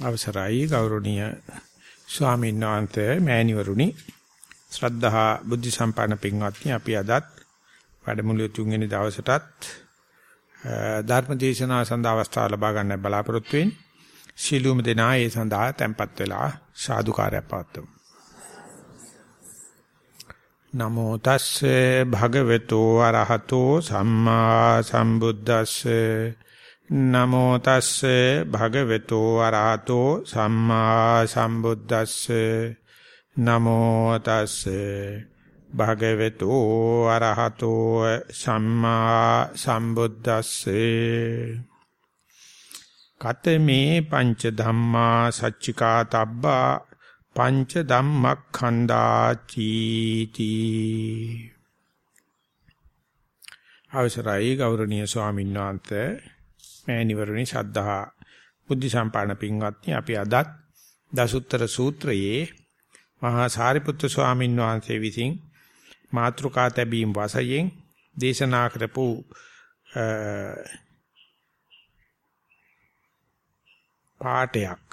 අවසරයි ගෞරවනීය ස්වාමීන් වහන්සේ මෑණිවරුනි. ශ්‍රද්ධහා බුද්ධ සම්පන්න පින්වත්නි අපි අදත් වැඩමුළුවේ තුන්වෙනි දවසටත් ධර්ම දේශනාව සඳහා අවස්ථාව ලබා ගන්න බලාපොරොත්තු වෙන්නේ ශීලුම දෙනා ඒ සඳහා tempත් වෙලා සාදුකාරයක් පවත්වමු. නමෝ තස්සේ භගවතු අරහතෝ සම්මා සම්බුද්දස්සේ නමෝ තස්සේ භගවතු අරහතෝ සම්මා සම්බුද්දස්සේ. නමෝ තස්සේ භගවතු අරහතෝ සම්මා සම්බුද්දස්සේ. කතමේ පංච ධම්මා සච්චිකා තබ්බා පංච ධම්මක්ඛන්දා චීති. අවසරයි ගෞරවනීය ස්වාමීන් වහන්සේ මෑණිවරුනි ශද්ධහා බුද්ධ සම්පාදන පින්වත්නි අපි අදත් දසුත්තර සූත්‍රයේ මහා සාරිපුත්‍ර ස්වාමීන් වහන්සේ විසින් මාත්‍රිකා තැබීම් වශයෙන් දේශනා කරපු පාඨයක්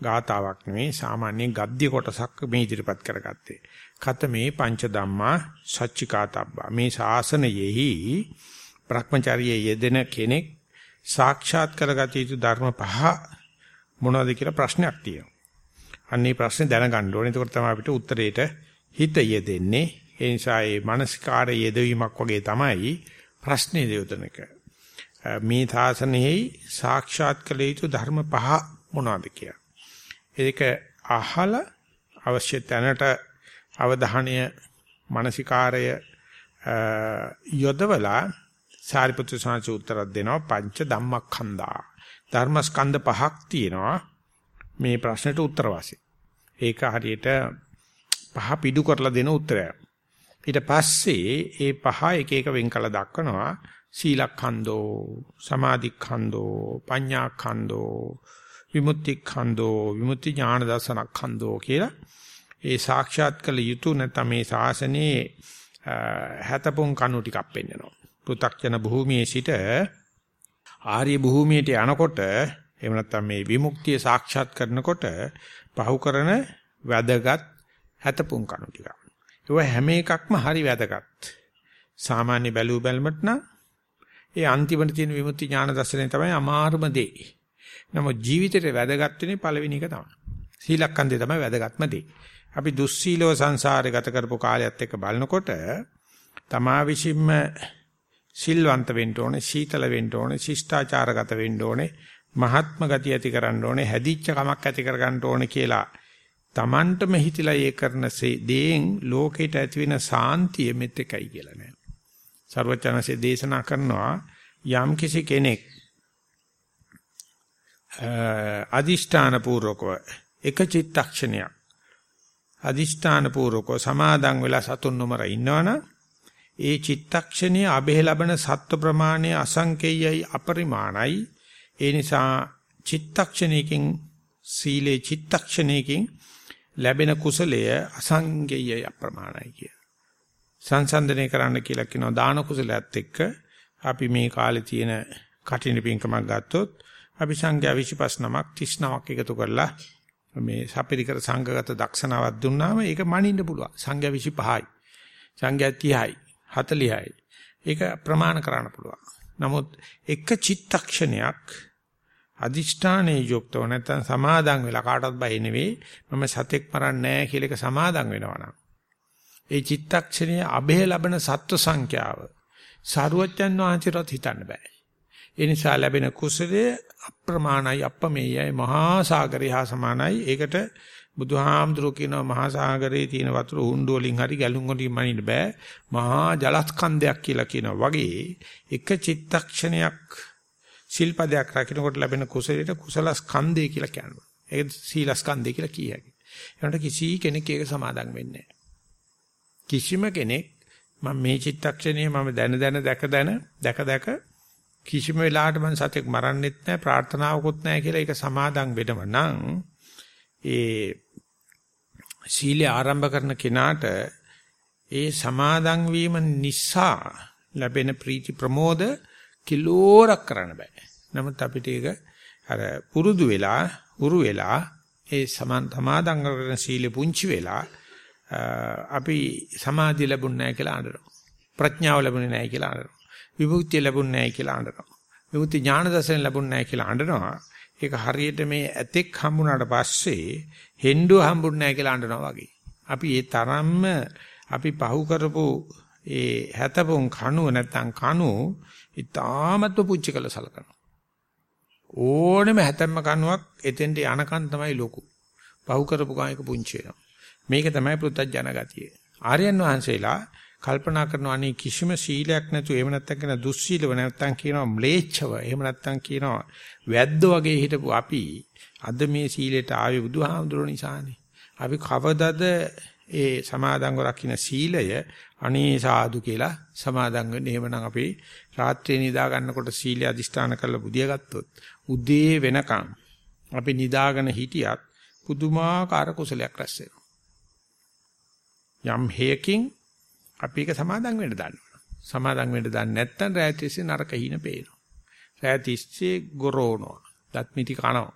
ගාතාවක් නෙවෙයි සාමාන්‍ය ගද්‍ය කොටසක් මේ ඉදිරිපත් කරගත්තේ. කත මේ පංච ධම්මා සච්චිකාතබ්බා මේ ශාසනයෙහි Brahmacharya යෙදෙන කෙනෙක් සාක්ෂාත් කරගත යුතු ධර්ම පහ මොනවද කියලා ප්‍රශ්නයක් තියෙනවා. අන්න ඒ ප්‍රශ්නේ දැනගන්න ඕනේ. එතකොට තමයි අපිට උත්තරේට හිත යෙදෙන්නේ. ඒ නිසා මේ මානසිකාර යෙදවීමක් වගේ තමයි ප්‍රශ්නේ දෙයොතනක. මේ තාසනෙහි සාක්ෂාත් කළ යුතු ධර්ම පහ මොනවද කියලා. ඒක අහලා අවශ්‍ය තැනට අවධානය මානසිකාරය යොදවලා සාරිපුත්‍ර සාංශ උත්තරක් දෙනවා පංච ධම්මස්කන්ධා. ධර්මස්කන්ධ පහක් තියෙනවා මේ ප්‍රශ්නෙට උත්තර ඒක හරියට පහ පිටු කරලා දෙන උත්තරයක්. ඊට පස්සේ ඒ පහ එක එක වෙන් කළ දක්වනවා සීලඛන්தோ සමාධිඛන්தோ පඤ්ඤාඛන්தோ විමුක්තිඛන්தோ විමුක්ති ඥාන දසනඛන්தோ කියලා ඒ සාක්ෂාත් කළ යුතු නැත්නම් මේ ශාසනයේ හැතපොන් කණු ටිකක් පෙන්වනවා. පෘ탁ජන භූමියේ සිට ආර්ය භූමියට යනකොට එහෙම නැත්නම් මේ විමුක්තිය සාක්ෂාත් කරනකොට පහු කරන වැදගත් හැතපුම් කණු ටික. ඒව හැම එකක්ම හරි වැදගත්. සාමාන්‍ය බැලූ බැලමට නම් ඒ අන්තිමට තියෙන විමුක්ති ඥාන දර්ශනය තමයි අමාරුම දේ. නමුත් ජීවිතේට වැදගත් වෙන්නේ පළවෙනි එක තමයි. සීලක්ඛන්දේ තමයි වැදගත්ම දේ. අපි දුස්සීලව සංසාරේ ගත කරපු කාලයත් එක්ක බලනකොට තමා විසින්ම සිල්වන්ත වෙන්න ඕනේ, සීතල වෙන්න ඕනේ, ශිෂ්ටාචාරගත වෙන්න ඕනේ, මහත්ම ගතිය ඇති කරන්න ඕනේ, හැදිච්ච කමක් ඇති කර ගන්න ඕනේ කියලා Tamanටම හිතිලා ඒ කරන දේෙන් ලෝකෙට ඇති වෙන සාන්තිය මෙත් එකයි කියලා නෑ. සර්වචනසේ දේශනා කරනවා යම් කිසි කෙනෙක් අදිෂ්ඨාන පූර්වකව එක චිත්තක්ෂණයක් අදිෂ්ඨාන පූර්වකව සමාදන් වෙලා සතුන් නොමර ඉන්නවනම් ඒ චිත්තක්ෂණයේ අබේ ලබන සත්ව ප්‍රමාණය අසංකේයයි අපරිමාණයි ඒ නිසා චිත්තක්ෂණයකින් සීලේ චිත්තක්ෂණයකින් ලැබෙන කුසලය අසංකේයයි අප්‍රමාණයි කිය. සංසන්දනය කරන්න කියලා කියනවා දාන කුසලයත් එක්ක අපි මේ කාලේ තියෙන කටින පින්කමක් ගත්තොත් අපි සංඛ්‍යා 25 නමක් 30 නමක් එකතු කරලා මේ සපිරිකර සංඝගත දක්ෂනාවක් දුන්නාම ඒක මනින්න පුළුවන්. සංඛ්‍යා 25යි. සංඛ්‍යා 30යි. 40යි. ඒක ප්‍රමාණ කරන්න පුළුවන්. නමුත් එක චිත්තක්ෂණයක් අදිෂ්ඨානයේ යුක්තව නැත්නම් සමාදන් වෙලා කාටවත් බය නෙවෙයි මම සතෙක් මරන්නේ නැහැ කියලා එක සමාදන් වෙනවා නම් ඒ චිත්තක්ෂණයේ අභය ලබන සත්ව සංඛ්‍යාව සාරුවච්චන් වහන්සේට හිතන්න බෑ. ඒ නිසා ලැබෙන කුසලයේ අප්‍රමාණයි අපමෙයයි මහා සාගරය හා සමානයි. ඒකට බුදුහාමුදුරුවෝ කියනවා මහා සාගරයේ තියෙන වතුර හුඬු වලින් හරි ගැලුම් වලින් මනින්න බෑ. මහා ජලස්කන්ධයක් කියලා කියනවා වගේ එක චිත්තක්ෂණයක් ශිල්පදයක් රකින්නකොට ලැබෙන කුසලයට කුසල ස්කන්ධය කියලා කියනවා. ඒක සීල ස්කන්ධය කියලා කිය හැකියි. ඒකට කිසි කෙනෙක් ඒක සමාදන් වෙන්නේ කිසිම කෙනෙක් මම මේ චිත්තක්ෂණයේ මම දැන දැන දැක දැන දැක දැක කිසිම වෙලාවකට මම සතෙක් මරන්නෙත් නැහැ ප්‍රාර්ථනාවකුත් නැහැ කියලා ඒක සමාදන් වෙනව නම් ඒ සීලය ආරම්භ කරන කෙනාට ඒ සමාදන් වීම නිසා ලැබෙන ප්‍රීති ප්‍රමෝද කිලෝරක් කරන්න බෑ. නමුත් අපිට ඒක අර පුරුදු වෙලා උරු වෙලා ඒ සමාන් සමාදන් කරන සීලෙ පුංචි වෙලා අපි සමාධිය ලැබුණ නැහැ කියලා අඬනවා. ප්‍රඥාව ලැබුණේ නැහැ කියලා අඬනවා. විමුක්තිය ලැබුණ නැහැ කියලා අඬනවා. විමුක්ති ඥාන දර්ශන ලැබුණ නැහැ කියලා අඬනවා. ඒක හරියට මේ ඇතෙක් හම්බුනාට පස්සේ හෙන්ඩුව හම්බුනේ නැහැ කියලා අඬනවා වගේ. අපි ඒ තරම්ම අපි පහු කරපු ඒ හැතපොන් කණුව නැත්තම් කණු ඉතාමත්ව පුංචි කළ සලකනවා. ඕනෙම හැතැම්ම කණුවක් එතෙන්ට යනකන් තමයි ලොකු. පහු කරපු කායක පුංචි වෙනවා. මේක තමයි පෘථජන ගතිය. ආර්යයන් වහන්සේලා කල්පනා කරනවා අනේ කිසිම සීලයක් නැතුව එහෙම නැත්නම් කියන දුස්සීලව නැත්නම් කියනවා ම්ලේච්ඡව එහෙම නැත්නම් කියනවා වැද්ද වගේ හිටපු අපි අද මේ සීලයට ආවේ බුදුහාමුදුරුවෝ නිසානේ. අපි කවදද ඒ සමාදන්ව රකින්න සීලය අනේ සාදු කියලා සමාදන් වෙන්නේ. එහෙමනම් අපි රාත්‍රියේ නිදා ගන්නකොට සීලය අදිෂ්ඨාන කරලා බුදිය ගත්තොත් උදේ වෙනකන් අපි නිදාගෙන හිටියත් පුදුමාකාර කුසලයක් රැස් වෙනවා. යම් හේයකින් අපි ඒක සමාදන් වෙන්න දන්නවා. සමාදන් වෙන්න දන්නේ නැත්නම් රැතිස්සේ නරක හිණ පේනවා. රැතිස්සේ ගොරෝනවා. දත්මිටි කනවා.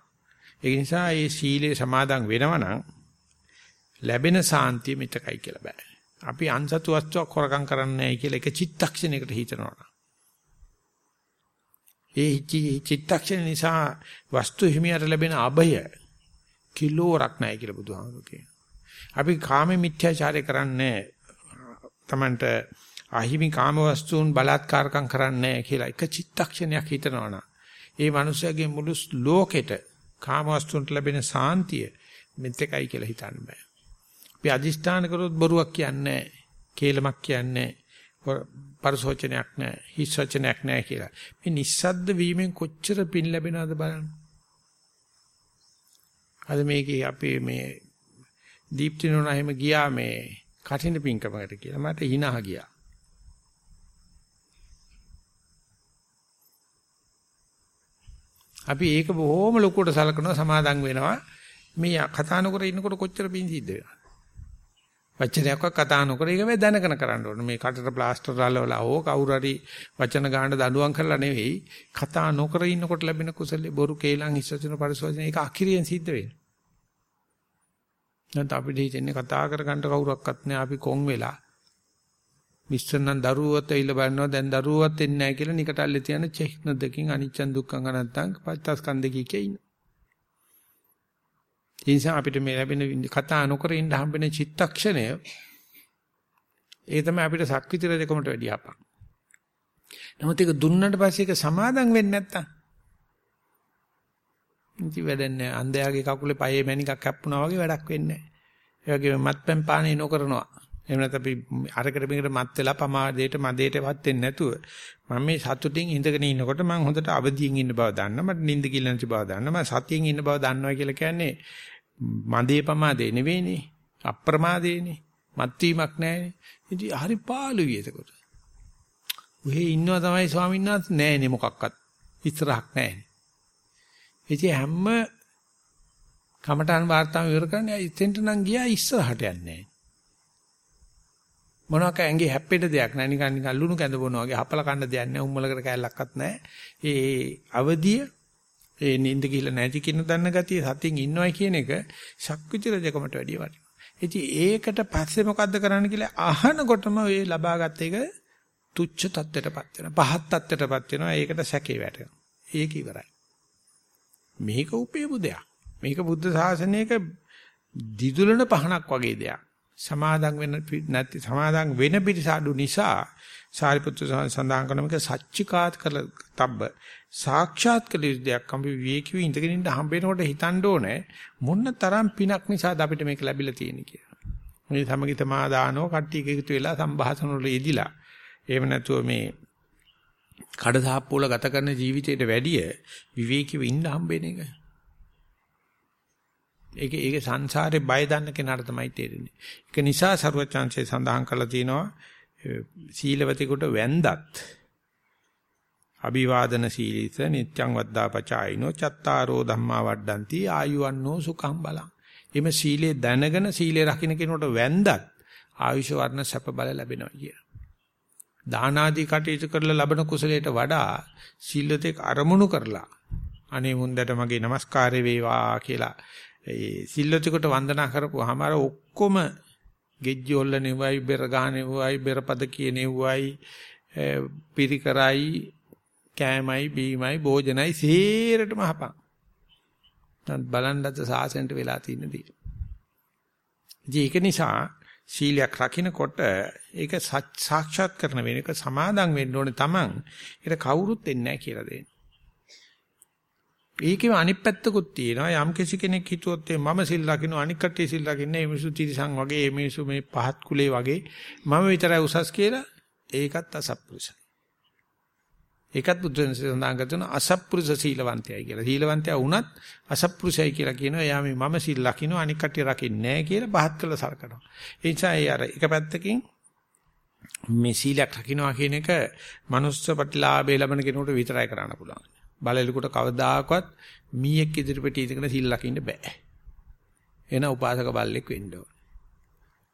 ඒ නිසා මේ සීලේ සමාදන් වෙනවා නම් ලැබෙන සාන්තිය මෙතකයි කියලා බෑ. අපි අන්සතු වස්තුවක් හොරකම් කරන්නේ නැහැ කියලා එක චිත්තක්ෂණයකට හිතනවා. ඒ චිත්තක්ෂණ නිසා වස්තු හිමියට ලැබෙන අභය කිලෝරක් නැහැ කියලා බුදුහාමුදුරුවෝ කියනවා. අපි කාම මිත්‍යාචාරය කරන්නේ Tamanට අහිමි කාම වස්තුන් බලාත්කාරකම් කරන්නේ කියලා එක චිත්තක්ෂණයක් හිතනවනම් ඒ මනුස්සයාගේ මුළු ලෝකෙට කාම වස්තුන්ට ලැබෙන සාන්තිය මෙතෙකයි කියලා හිතන්න බෑ. අපි අදිෂ්ඨාන කරොත් බොරුවක් කියන්නේ කේලමක් කියන්නේ පරිසෝචනයක් නැහැ, හිස් වචනයක් නැහැ කියලා. මේ නිස්සද්ද වීමෙන් කොච්චර පින් ලැබෙනවද බලන්න. අද මේකේ අපේ මේ දීප්තිනෝන එහෙම ගියා මේ කටින පිංකමකට කියලා මට hina ගියා. අපි ඒක බොහොම ලොකුවට සලකනවා සමාදන් වෙනවා. මේ කතා නොකර ඉන්නකොට කොච්චර පිං සිද්ධ වෙනවද? වචනයක්වත් කතා නොකර ඒක මේ දැනගෙන කරන්න ඕනේ. මේ කටට ප්ලාස්ටර් අල්ලවලා හෝ කවුරු හරි වචන ගන්න දඬුවම් කරලා නෙවෙයි කතා නොකර ඉන්නකොට ලැබෙන කුසලේ බොරු කේලම් හිස්සචන පරිසවචන ඒක අකිරියෙන් සිද්ධ වෙන්නේ. නැත්නම් අපිට හිතෙන්නේ කතා කරගන්න කවුරක්වත් නැහැ අපි කොන් වෙලා. මිස්සන්නම් දරුවවත් ඇවිල්ලා බලනවා දැන් දරුවවත් එන්නේ නැහැ කියලා නිකටල්ලේ තියන චෙක්න දෙකින් අනිච්චන් දුක්ඛං අනත්තං පච්චස්කන්ධකී කිය ඉන්න. ඒ නිසා අපිට මේ ලැබෙන කතා නොකර ඉන්න හම්බෙන චිත්තක්ෂණය ඒ තමයි අපිට සක්විති රජකමට වැඩි අපක්. නමුත් ඒක දුන්නට පස්සේ ඒක සමාදම් වෙන්නේ නැත්තම් ඉති වැඩන්නේ අන්ධයාගේ කකුලේ පයේ මැණිකක් කැප්පුණා වගේ වැඩක් වෙන්නේ නැහැ. ඒ වගේම මත්පැන් පානේ නොකරනවා. එහෙම නැත්නම් අපි අරකට මේකට මත් වෙලා පමාදයට මදේටවත් වෙන්නේ නැතුව මම මේ සතුටින් ඉඳගෙන ඉන්නකොට මම හොඳට අවදියෙන් ඉන්න බව දන්නවා. මට නිින්ද කියලා නැති බව දන්නවා. මම සතියෙන් ඉන්න බව දන්නවා කියලා කියන්නේ මදේ පමාදේ නෙවෙයිනේ. අප්‍රමාදේනේ. මත් වීමක් නැහැනේ. ඉතින් හරි පාළුයි එතකොට. ඔහේ ඉන්නවා තමයි ස්වාමීන් වහන්සේ නෑනේ මොකක්වත්. ඉස්සරහක් නෑනේ. ඉතින් හැම කමඨාන් වාර්තාව ඉවර කරන්නේ ඉතින්ට නම් ගියා ඉස්සරහට යන්නේ මොනවාක ඇඟේ හැප්පෙන්න දෙයක් නැහැ නිකන් නිකන් ලුණු කැඳ බොනවා වගේ හපල කන්න දෙයක් නැහැ උම්මලකට කෑල්ලක්වත් නැහැ ඒ අවදිය ඒ නිින්ද ගිහිල්ලා නැති කිනු දන්න ගතිය සතියින් ඉන්නවයි කියන එක ශක්විති රජකමට වැඩිය වටිනවා. ඉතින් ඒකට පස්සේ මොකද්ද කරන්න කියලා අහනකොටම ඒ ලබාගත් එක තුච්ච තත්ත්වයටපත් වෙනවා. පහත් තත්ත්වයටපත් වෙනවා. ඒකට සැකේ වැටෙනවා. ඒක ඉවරයි. මේක උපේපු දෙයක්. මේක බුද්ධ ශාසනයක දිදුලන පහනක් වගේ දෙයක්. සමාදන් වෙන නැති සමාදන් වෙන පිටසඩු නිසා සාරිපුත්‍ර සඳහන් කරන මේක සච්චිකාත් කළ තබ්බ සාක්ෂාත් කළ දෙයක් අපි විවේකීව ඉඳගෙන ඉන්න හම්බෙනකොට හිතන්න ඕනේ මොන්න තරම් පිනක් නිසාද අපිට මේක ලැබිලා තියෙන්නේ කියලා. මේ සමගිත මා දානෝ කට්ටිය එකතු වෙලා සංഭാෂණ වල යෙදිලා එහෙම නැතුව මේ කඩදාප්පුවල ගත කරන ජීවිතයට වැඩිය විවේකීව ඉන්න හම්බෙන එක. ඒක ඒක සංසාරේ බය දන්න කෙනාට තමයි තේරෙන්නේ. ඒක නිසා සරුවචාන්සේ සඳහන් කරලා තිනවා සීලවතෙකුට වැන්දත් අභිවාදන සීලිස නිත්‍යං වද්දා පචායිනෝ චත්තාරෝ ධම්මා වඩ්ඩಂತಿ ආයුවන්නෝ සුඛං බලං. එimhe සීලේ දැනගෙන සීලේ රකින්න කෙනෙකුට වැන්දත් ආයුෂ වර්ණ සැප බල ලැබෙනවා කිය. දාන ආදී කටයුතු කරලා ලබන කුසලයට වඩා සීලතෙක් අරමුණු කරලා අනේ මුන්දට මගේ নমස්කාරය වේවා කියලා ඒ සිල්ලොතිකට වන්දනා කරපුවාම අර ඔක්කොම ගෙජ්ජි ඔල්ල නෙවයි බෙර ගහන නෙවයි බෙරපද කියන නෙවයි පිරිකරයි කෑමයි බීමයි භෝජනයි සේරටම හපන්. දැන් බලන්නත් සාසනට වෙලා තියෙන දේ. ඒක නිසා සීලයක් රකින්නකොට ඒක සාක්ෂාත් කරන වෙන එක සමාදන් වෙන්න ඕනේ Taman. ඒක කවුරුත් එන්නේ නැහැ කියලා දෙන්නේ. ඒකේම අනිත් පැත්තකුත් තියෙනවා යම් කිසි කෙනෙක් හිතුවොත් මම සිල් ලකින්න අනික් කට්ටිය සිල් ලකින්නේ මේ මිනිස්සු තිරිසන් වගේ මේ මිනිස්සු මේ පහත් කුලේ වගේ මම විතරයි උසස් කියලා ඒකත් අසත්පුරුෂයි. ඒකත් බුදුන් සඳහන් කරන අසත්පුරුෂ සීලවන්තයයි කියලා. සීලවන්තයා වුණත් අසත්පුරුෂයි කියලා කියනවා. එයා මේ මම සිල් ලකින්න අනික් කට්ටිය රකින්නේ නැහැ කියලා පහත් කළ සලකනවා. ඒ නිසා ඒ අර එක පැත්තකින් මේ සීලයක් රකින්නවා කියන එක මනුස්ස ප්‍රතිලාභය ලැබෙන කෙනෙකුට විතරයි කරන්න පුළුවන්. බලලෙකුට කවදාකවත් මීයක් ඉදිරිපිට ඉඳගෙන සිල් ලකින්න බෑ. එන උපාසක බල්ලෙක් වෙන්න ඕන.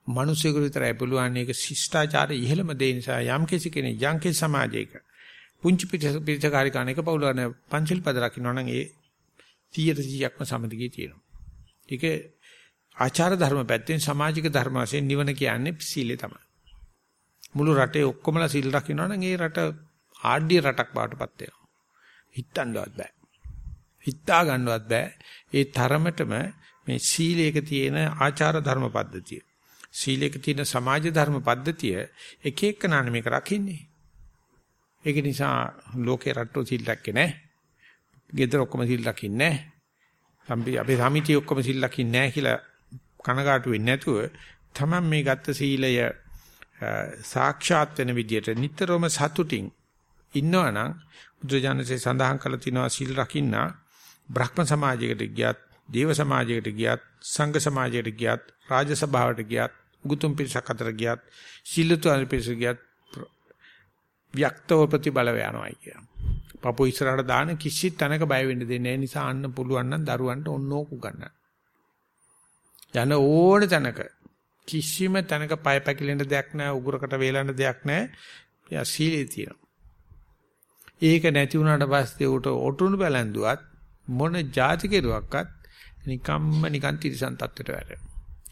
මිනිස්සුන්ට විතරයි පුළුවන් මේක ශිෂ්ටාචාර ඉහළම දේ නිසා යම් කිසි කෙනෙක් යම් කිසි සමාජයක පුංචි පිටචකාරී කණේක පවුලන පංචිල් පද රකින්න නම් ඒ 100%ක්ම සමදිගේ තියෙනවා. ඒක ආචාර ධර්ම පැත්තෙන් සමාජික ධර්ම වශයෙන් නිවන කියන්නේ සීලය තමයි. මුළු රටේ ඔක්කොමලා සීල් රකින්නවා නම් ඒ රට ආඩ්‍ය රටක් බවටපත් වෙනවා. හිතන්නවත් බෑ. හිතා ගන්නවත් බෑ. ඒ තරමටම මේ සීලයක තියෙන ආචාර ධර්ම පද්ධතිය. සීලයක තියෙන සමාජ ධර්ම පද්ධතිය එක එක නාන මේක රකින්නේ. ඒක නිසා ලෝකේ රට්ටෝ සීල් රැක්කේ නැහැ. ගෙදර ඔක්කොම සීල් රකින්නේ නැහැ. අපේ සමිතිය ඔක්කොම සීල් රකින්නේ නැහැ කියලා කනගාටු වෙන්නේ නැතුව තමයි මේ ගත්ත සීලය සාක්ෂාත් වෙන විදියට නිතරම සතුටින් ඉන්නවනම් බුදුජානකසේ සඳහන් කළ තිනවා සීල් රකින්න බ්‍රහ්ම සමාජයකට ගියත්, දේව සමාජයකට ගියත්, සංඝ සමාජයකට ගියත්, රාජ සභාවට ගියත්, උගතුම් පිරිසක් අතර ගියත්, සීලතු අනිපිරිස ගියත් ව්‍යක්තව ප්‍රතිබල යනවා කියන. පපු ඉස්සරහට දාන කිසි තැනක බය වෙන්න දෙන්නේ නැහැ නිසා අන්න පුළුවන් නම් දරුවන්ට ඔන්නෝක ගන්න. යන ඕන තැනක කිසිම තැනක පය පැකිලෙන්න දෙයක් නැහැ උගුරකට වේලන්න දෙයක් නැහැ. යා සීලේ තියෙනවා. ඒක නැති වුණාට පස්සේ උට ඔටුනු බැලන්දුවත් මොන જાති කෙරුවක්වත් නිකම්ම නිකන් තිරසන් තත්ත්වයට වැටෙනවා.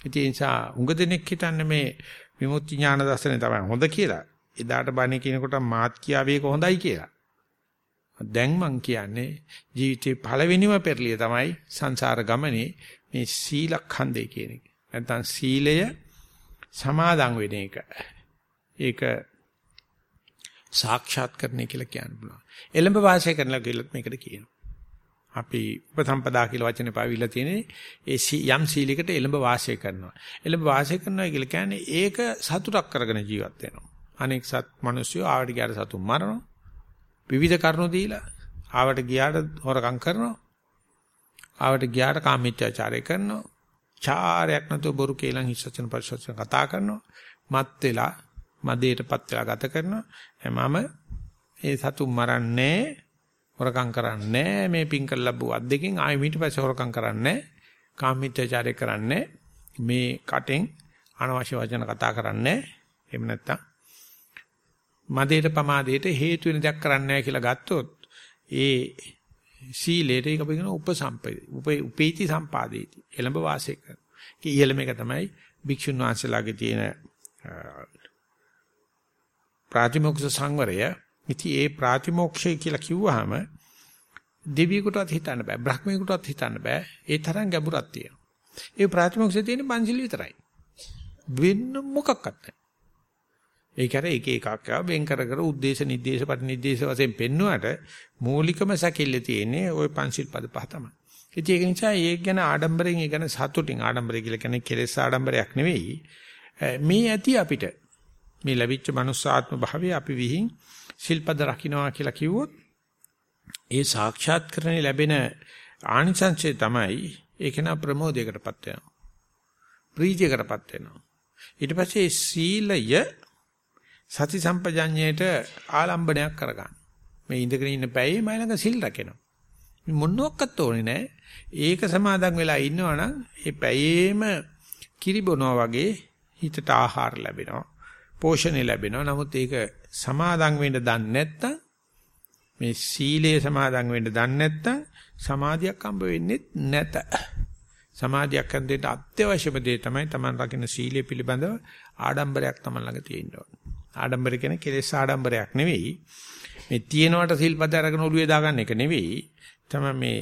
ඒ නිසා උඟ දෙනෙක් හිතන්නේ මේ විමුක්ති ඥාන දර්ශනේ තමයි හොඳ කියලා. එදාට බණේ කියනකොට මාත් කියාවේ හොඳයි කියලා. දැන් මං කියන්නේ ජීවිතේ පළවෙනිම පෙරලිය තමයි සංසාර ගමනේ මේ සීලඛණ්ඩේ කියන එක. නැත්නම් සීලය සමාදන් වෙන එක. ඒක සාක්ෂාත් කරන්නේ කියලා කියන්න පුළුවන්. එළඹ වාසය කරනවා කියලා මේකට කියනවා. අපි උපසම්පදා කියලා වචනේ පාවිලා තියෙන්නේ ඒ යම් සීලයකට එළඹ වාසය කරනවා. එළඹ වාසය කරනවා කියලා කියන්නේ ඒක සතුටක් කරගෙන ජීවත් වෙනවා. අනෙක් සත් මිනිස්සු ආවට ගියාට සතුන් මරනවා. විවිධ කරුණු දීලා ආවට ගියාට හොරකම් කරනවා. ආවට ගියාට කාමීත්‍යාචාරය කරනවා. චාරයක් නැතුව බොරු කේලම් හිස්සචන පරිසචන කතා කරනවා. මත් වෙලා මදේටපත් වෙලා ගත කරනවා. මම ඒ සතුන් මරන්නේ හොරකම් කරන්නේ මේ පිංකල් ලැබුව අද්දකින් ආයෙ ඊට පස්සේ හොරකම් කරන්නේ කාමීත්‍යචාරය කරන්නේ මේ කටෙන් අනවශ්‍ය වචන කතා කරන්නේ එහෙම නැත්තම් මදේට පමාදේට හේතු වෙන දෙයක් කරන්නේ නැහැ කියලා ගත්තොත් ඒ සීලයට ඒක අපිගෙන උපසම්පේ උපේති සම්පාදේති. එළඹ වාසය කරන. ඒ ඉහළම එක තමයි භික්ෂුන් වහන්සේලාගේ තියෙන ප්‍රාතිමෝක්ෂ සංවරය. ඉතින් ඒ ප්‍රාතිමෝක්ෂය කියලා කිව්වහම දෙවියෙකුටවත් හිතන්න බෑ. බ්‍රහ්මයෙකුටවත් හිතන්න බෑ. ඒ තරම් ගැඹුරක් තියෙනවා. ඒ ප්‍රාතිමෝක්ෂය තියෙන්නේ පංචිල් විතරයි. වෙන මොකක්වත් නැහැ. ඒක අර එක එකක් ආව වෙන් කර කර උද්දේශ නිर्देश පරිනිर्देश වශයෙන් පෙන්නුවාට මූලිකම සැකෙල්ල තියෙන්නේ ওই පංචිල් පද පහ තමයි. ඉතින් ඒක නිසා ඒක ගැන ආඩම්බරෙන් ඒ ගැන සතුටින් ආඩම්බරය කියලා කියන්නේ කෙලෙස් ආඩම්බරයක් නෙවෙයි. මේ ඇති අපිට මේ ලැබිච්ච මනුස්සාත්ම භාවය අපි විහිං ශිල්පද රකින්නවා කියලා කිව්වොත් ඒ සාක්ෂාත් කරන්නේ ලැබෙන ආනිසංසය තමයි ඒක නා ප්‍රමෝදයකටපත් වෙනවා. ප්‍රීතියකටපත් වෙනවා. ඊට පස්සේ සීලය සති සම්පජඤ්ඤයට ආලම්බණයක් කරගන්න. මේ ඉඳගෙන ඉන්න පැයේ මයි ළඟ සිල් රැකෙනවා. මොනවත් ඕනේ නැහැ. ඒක සමාදන් වෙලා ඉන්නවනම් ඒ පැයේම කිරිබොනවා වගේ හිතට ආහාර ලැබෙනවා. පෝෂණය ලැබෙනවා. නමුත් ඒක සමාදන් වෙන්න දන්නේ නැත්නම් මේ සීලයේ සමාදන් වෙන්න දන්නේ නැත්නම් සමාධියක් හම්බ වෙන්නේ නැත. සමාධියක් හම්බෙන්න අත්‍යවශ්‍යම දේ තමයි Taman රකින්න සීලය පිළිබඳව ආඩම්බරයක් Taman ළඟ තියෙන්න ඕන. ආඩම්බර කියන්නේ කෙලෙස් ආඩම්බරයක් නෙවෙයි. මේ තියෙනවට සිල්පද අරගෙන ඔළුවේ දාගන්න එක නෙවෙයි. තමයි මේ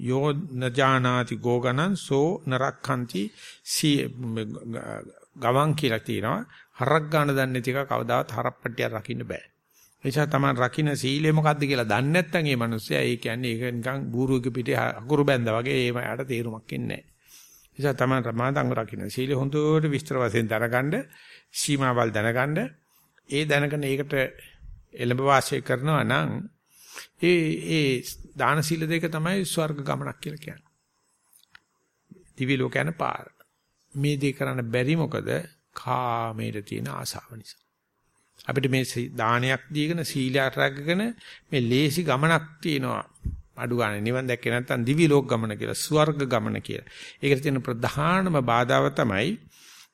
යෝ නජානාති ගෝගණං සෝ නරක්ඛන්ති ගවන් කියලා තියෙනවා. හරක් ගන්න දන්නේ නැති එක කවදාවත් හරප්පට්ටියක් රකින්න බෑ. නිසා තමයි රකින්න සීලය මොකද්ද කියලා දන්නේ නැත්නම් මේ මිනිස්සයා ඒ කියන්නේ ඒක නිකන් බූරුවක පිටේ අකුරු බැඳා වගේ ඒම යට තේරුමක් ඉන්නේ නැහැ. නිසා තමයි රමාදන් රකින්න සීලය හොඳට විස්තර වශයෙන් දැනගන්න සීමාවල් දැනගන්න ඒ දැනගෙන ඒකට එළඹ වාසය කරනවා නම් ඒ ඒ දාන සීල දෙක තමයි ස්වර්ග ගමනක් කියලා කියන්නේ. දිවි ලෝක යන පාර. මේ දේ කරන්න බැරි මොකද? කාමයට තියෙන ආසාව නිසා. අපිට මේ දානයක් දීගෙන සීලයක් රැකගෙන මේ ලේසි ගමනක් තියෙනවා. අඩු ගන්න නිවන් දැක්කේ නැත්නම් දිවි ලෝක ගමන කියලා ස්වර්ග ගමන කියලා. ඒකට තියෙන ප්‍රධානම බාධාව තමයි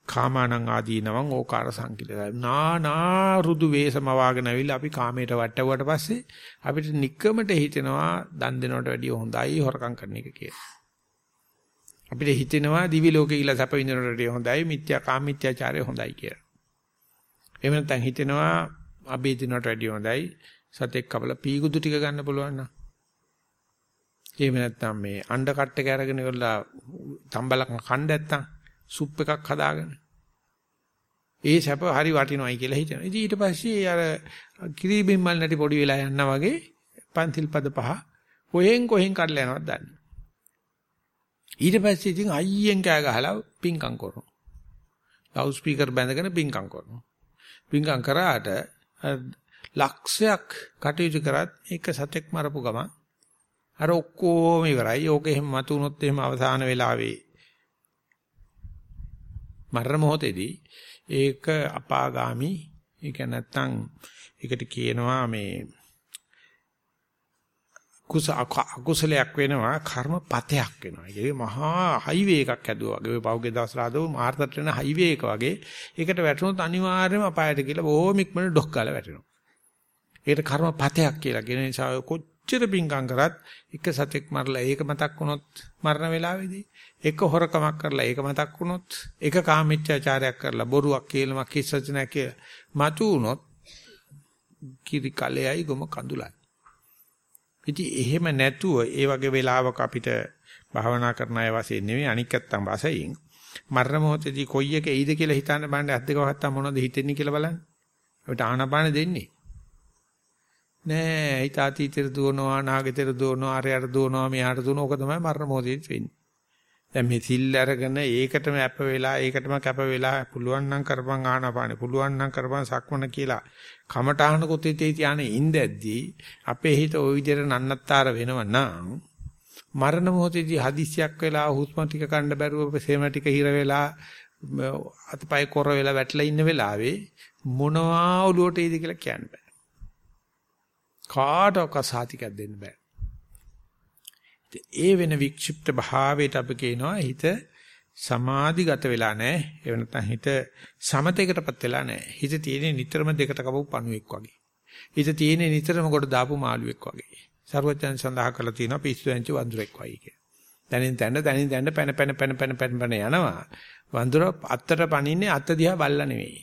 කාමානං ආදීනවං ඕකාර සංකිලයි. නානා රුදු වේසම වාගෙන ඇවිල්ලා අපි කාමයට වට්ටුවට පස්සේ අපිට নিকකමට හිතෙනවා දන් දෙනවට වැඩිය හොඳයි හොරකම් කරන එක කියලා. අපිට හිතෙනවා දිවි ලෝකේ කියලා සැප විඳිනවට වැඩිය හොඳයි මිත්‍යා කාමීත්‍යාචාරය හොඳයි කියලා. එහෙම නැත්නම් හිතෙනවා අබේ දිනවට වැඩිය හොඳයි සතෙක් කපල පීකුදු ටික ගන්න පුළුවන් නම්. එහෙම නැත්නම් මේ අණ්ඩ කට්ට එක අරගෙන ඉවරලා තම්බලක් කන්න නැත්නම් සුප් එකක් හදාගෙන ඒ සැප හරි වටිනවයි කියලා හිතනවා. ඉතින් ඊට පස්සේ අර කිරිබින් මල් නැටි පොඩි වෙලා යනවා වගේ පන්තිල් පද පහ කොහෙන් කොහෙන් කඩලා යනවද දන්නේ. ඊට පස්සේ ඉතින් අයියෙන් කෑ ගහලා පිංකම් කරනවා. ලවුඩ් ස්පීකර් බැඳගෙන පිංකම් කරනවා. පිංකම් කරාට ලක්ෂයක් කටයුතු කරත් එක සතෙක් මරපු ගමන් අර ඔක්කොම ඉවරයි. ඕක එහෙම මතුනොත් එහෙම අවසාන වෙලාවේ මරණ මොහොතේදී ඒක අපාගාමි ඒක නැත්තම් ඒකට කියනවා මේ කුස අකුසලයක් වෙනවා කර්මපතයක් වෙනවා. ඒක මහා හයිවේ එකක් හැදුවා වගේ. ඔය පහුගිය දවස්වල ආදෝ මාර්තට යන හයිවේ එක වගේ. ඒකට වැටුනොත් අනිවාර්යයෙන්ම අපායට කියලා බොහොම ඉක්මනට ඩොක් ගාලා වැටෙනවා. ඒකට කර්මපතයක් කියලා කියන නිසා කොච්චර පිංකම් කරත් එක සතෙක් මරලා ඒක මතක් වුණොත් මරණ වේලාවේදී එක හොරකමක් කරලා ඒක මතක් වුණොත් එක කාමීච්ඡාචාරයක් කරලා බොරුවක් කියලාමක් කිස්සචනක් කියලා මතු වුණොත් කිරි කලෙයි ගොම කඳුලයි ඉතින් එහෙම නැතුව ඒ වගේ වෙලාවක අපිට භාවනා කරන අය වශයෙන් නෙමෙයි අනික් නැත්තම් වශයෙන් මරණ මොහොතදී කොයි එක එයිද කියලා හිතන්න බෑනේ අත් දෙක වහත්තා මොනවද හිතෙන්නේ කියලා බලන්න. අපිට ආනාපාන දෙන්නේ. නෑ හිත අතීතෙට දුවනවා නාගතෙට දුවනවා අරයට දුවනවා මෙහාට දුවනවා ඕක තමයි මරණ මොහොතේදී වෙන්නේ. දැන් මේ සිල් අරගෙන ඒකටම අප වෙලා ඒකටම කැප වෙලා පුළුවන් නම් කරපන් ආනාපානෙ පුළුවන් නම් කරපන් සක්මන කියලා කමඨාහන කුතිතේ තියාන ඉඳද්දී අපේ හිත ওই විදිහට නන්නත්තර වෙනව නම් මරණ මොහොතේදී හදිසියක් වෙලා හුස්ම ටික ගන්න බැරුව සේම ටික හිර වෙලා අතපය කොර වෙලා වැටලා ඉන්න වෙලාවේ මොනවා ඔලුවට එයිද කියලා කියන්න බෑ කාටවත් සාතිකයක් දෙන්න බෑ ඒ වෙන වික්ෂිප්ත භාවයට අපි කියනවා හිත සමාධිගත වෙලා නැහැ. ඒ වෙනතන හිත සමතේකටපත් වෙලා නැහැ. හිත තියෙන්නේ නිතරම දෙකට කපපු පණුවෙක් වගේ. හිත තියෙන්නේ නිතරම කොට දාපු මාළුවෙක් වගේ. ਸਰවඥයන් සඳහා කරලා තියෙනවා පිස්සු ඇංචි වඳුරෙක් වගේ කියලා. දැනින් දැන්න දැනින් දැන්න පැන පැන පැන පැන පැන පැන යනවා. වඳුර අත්තට පනින්නේ අත දිහා බල්ලා නෙවෙයි.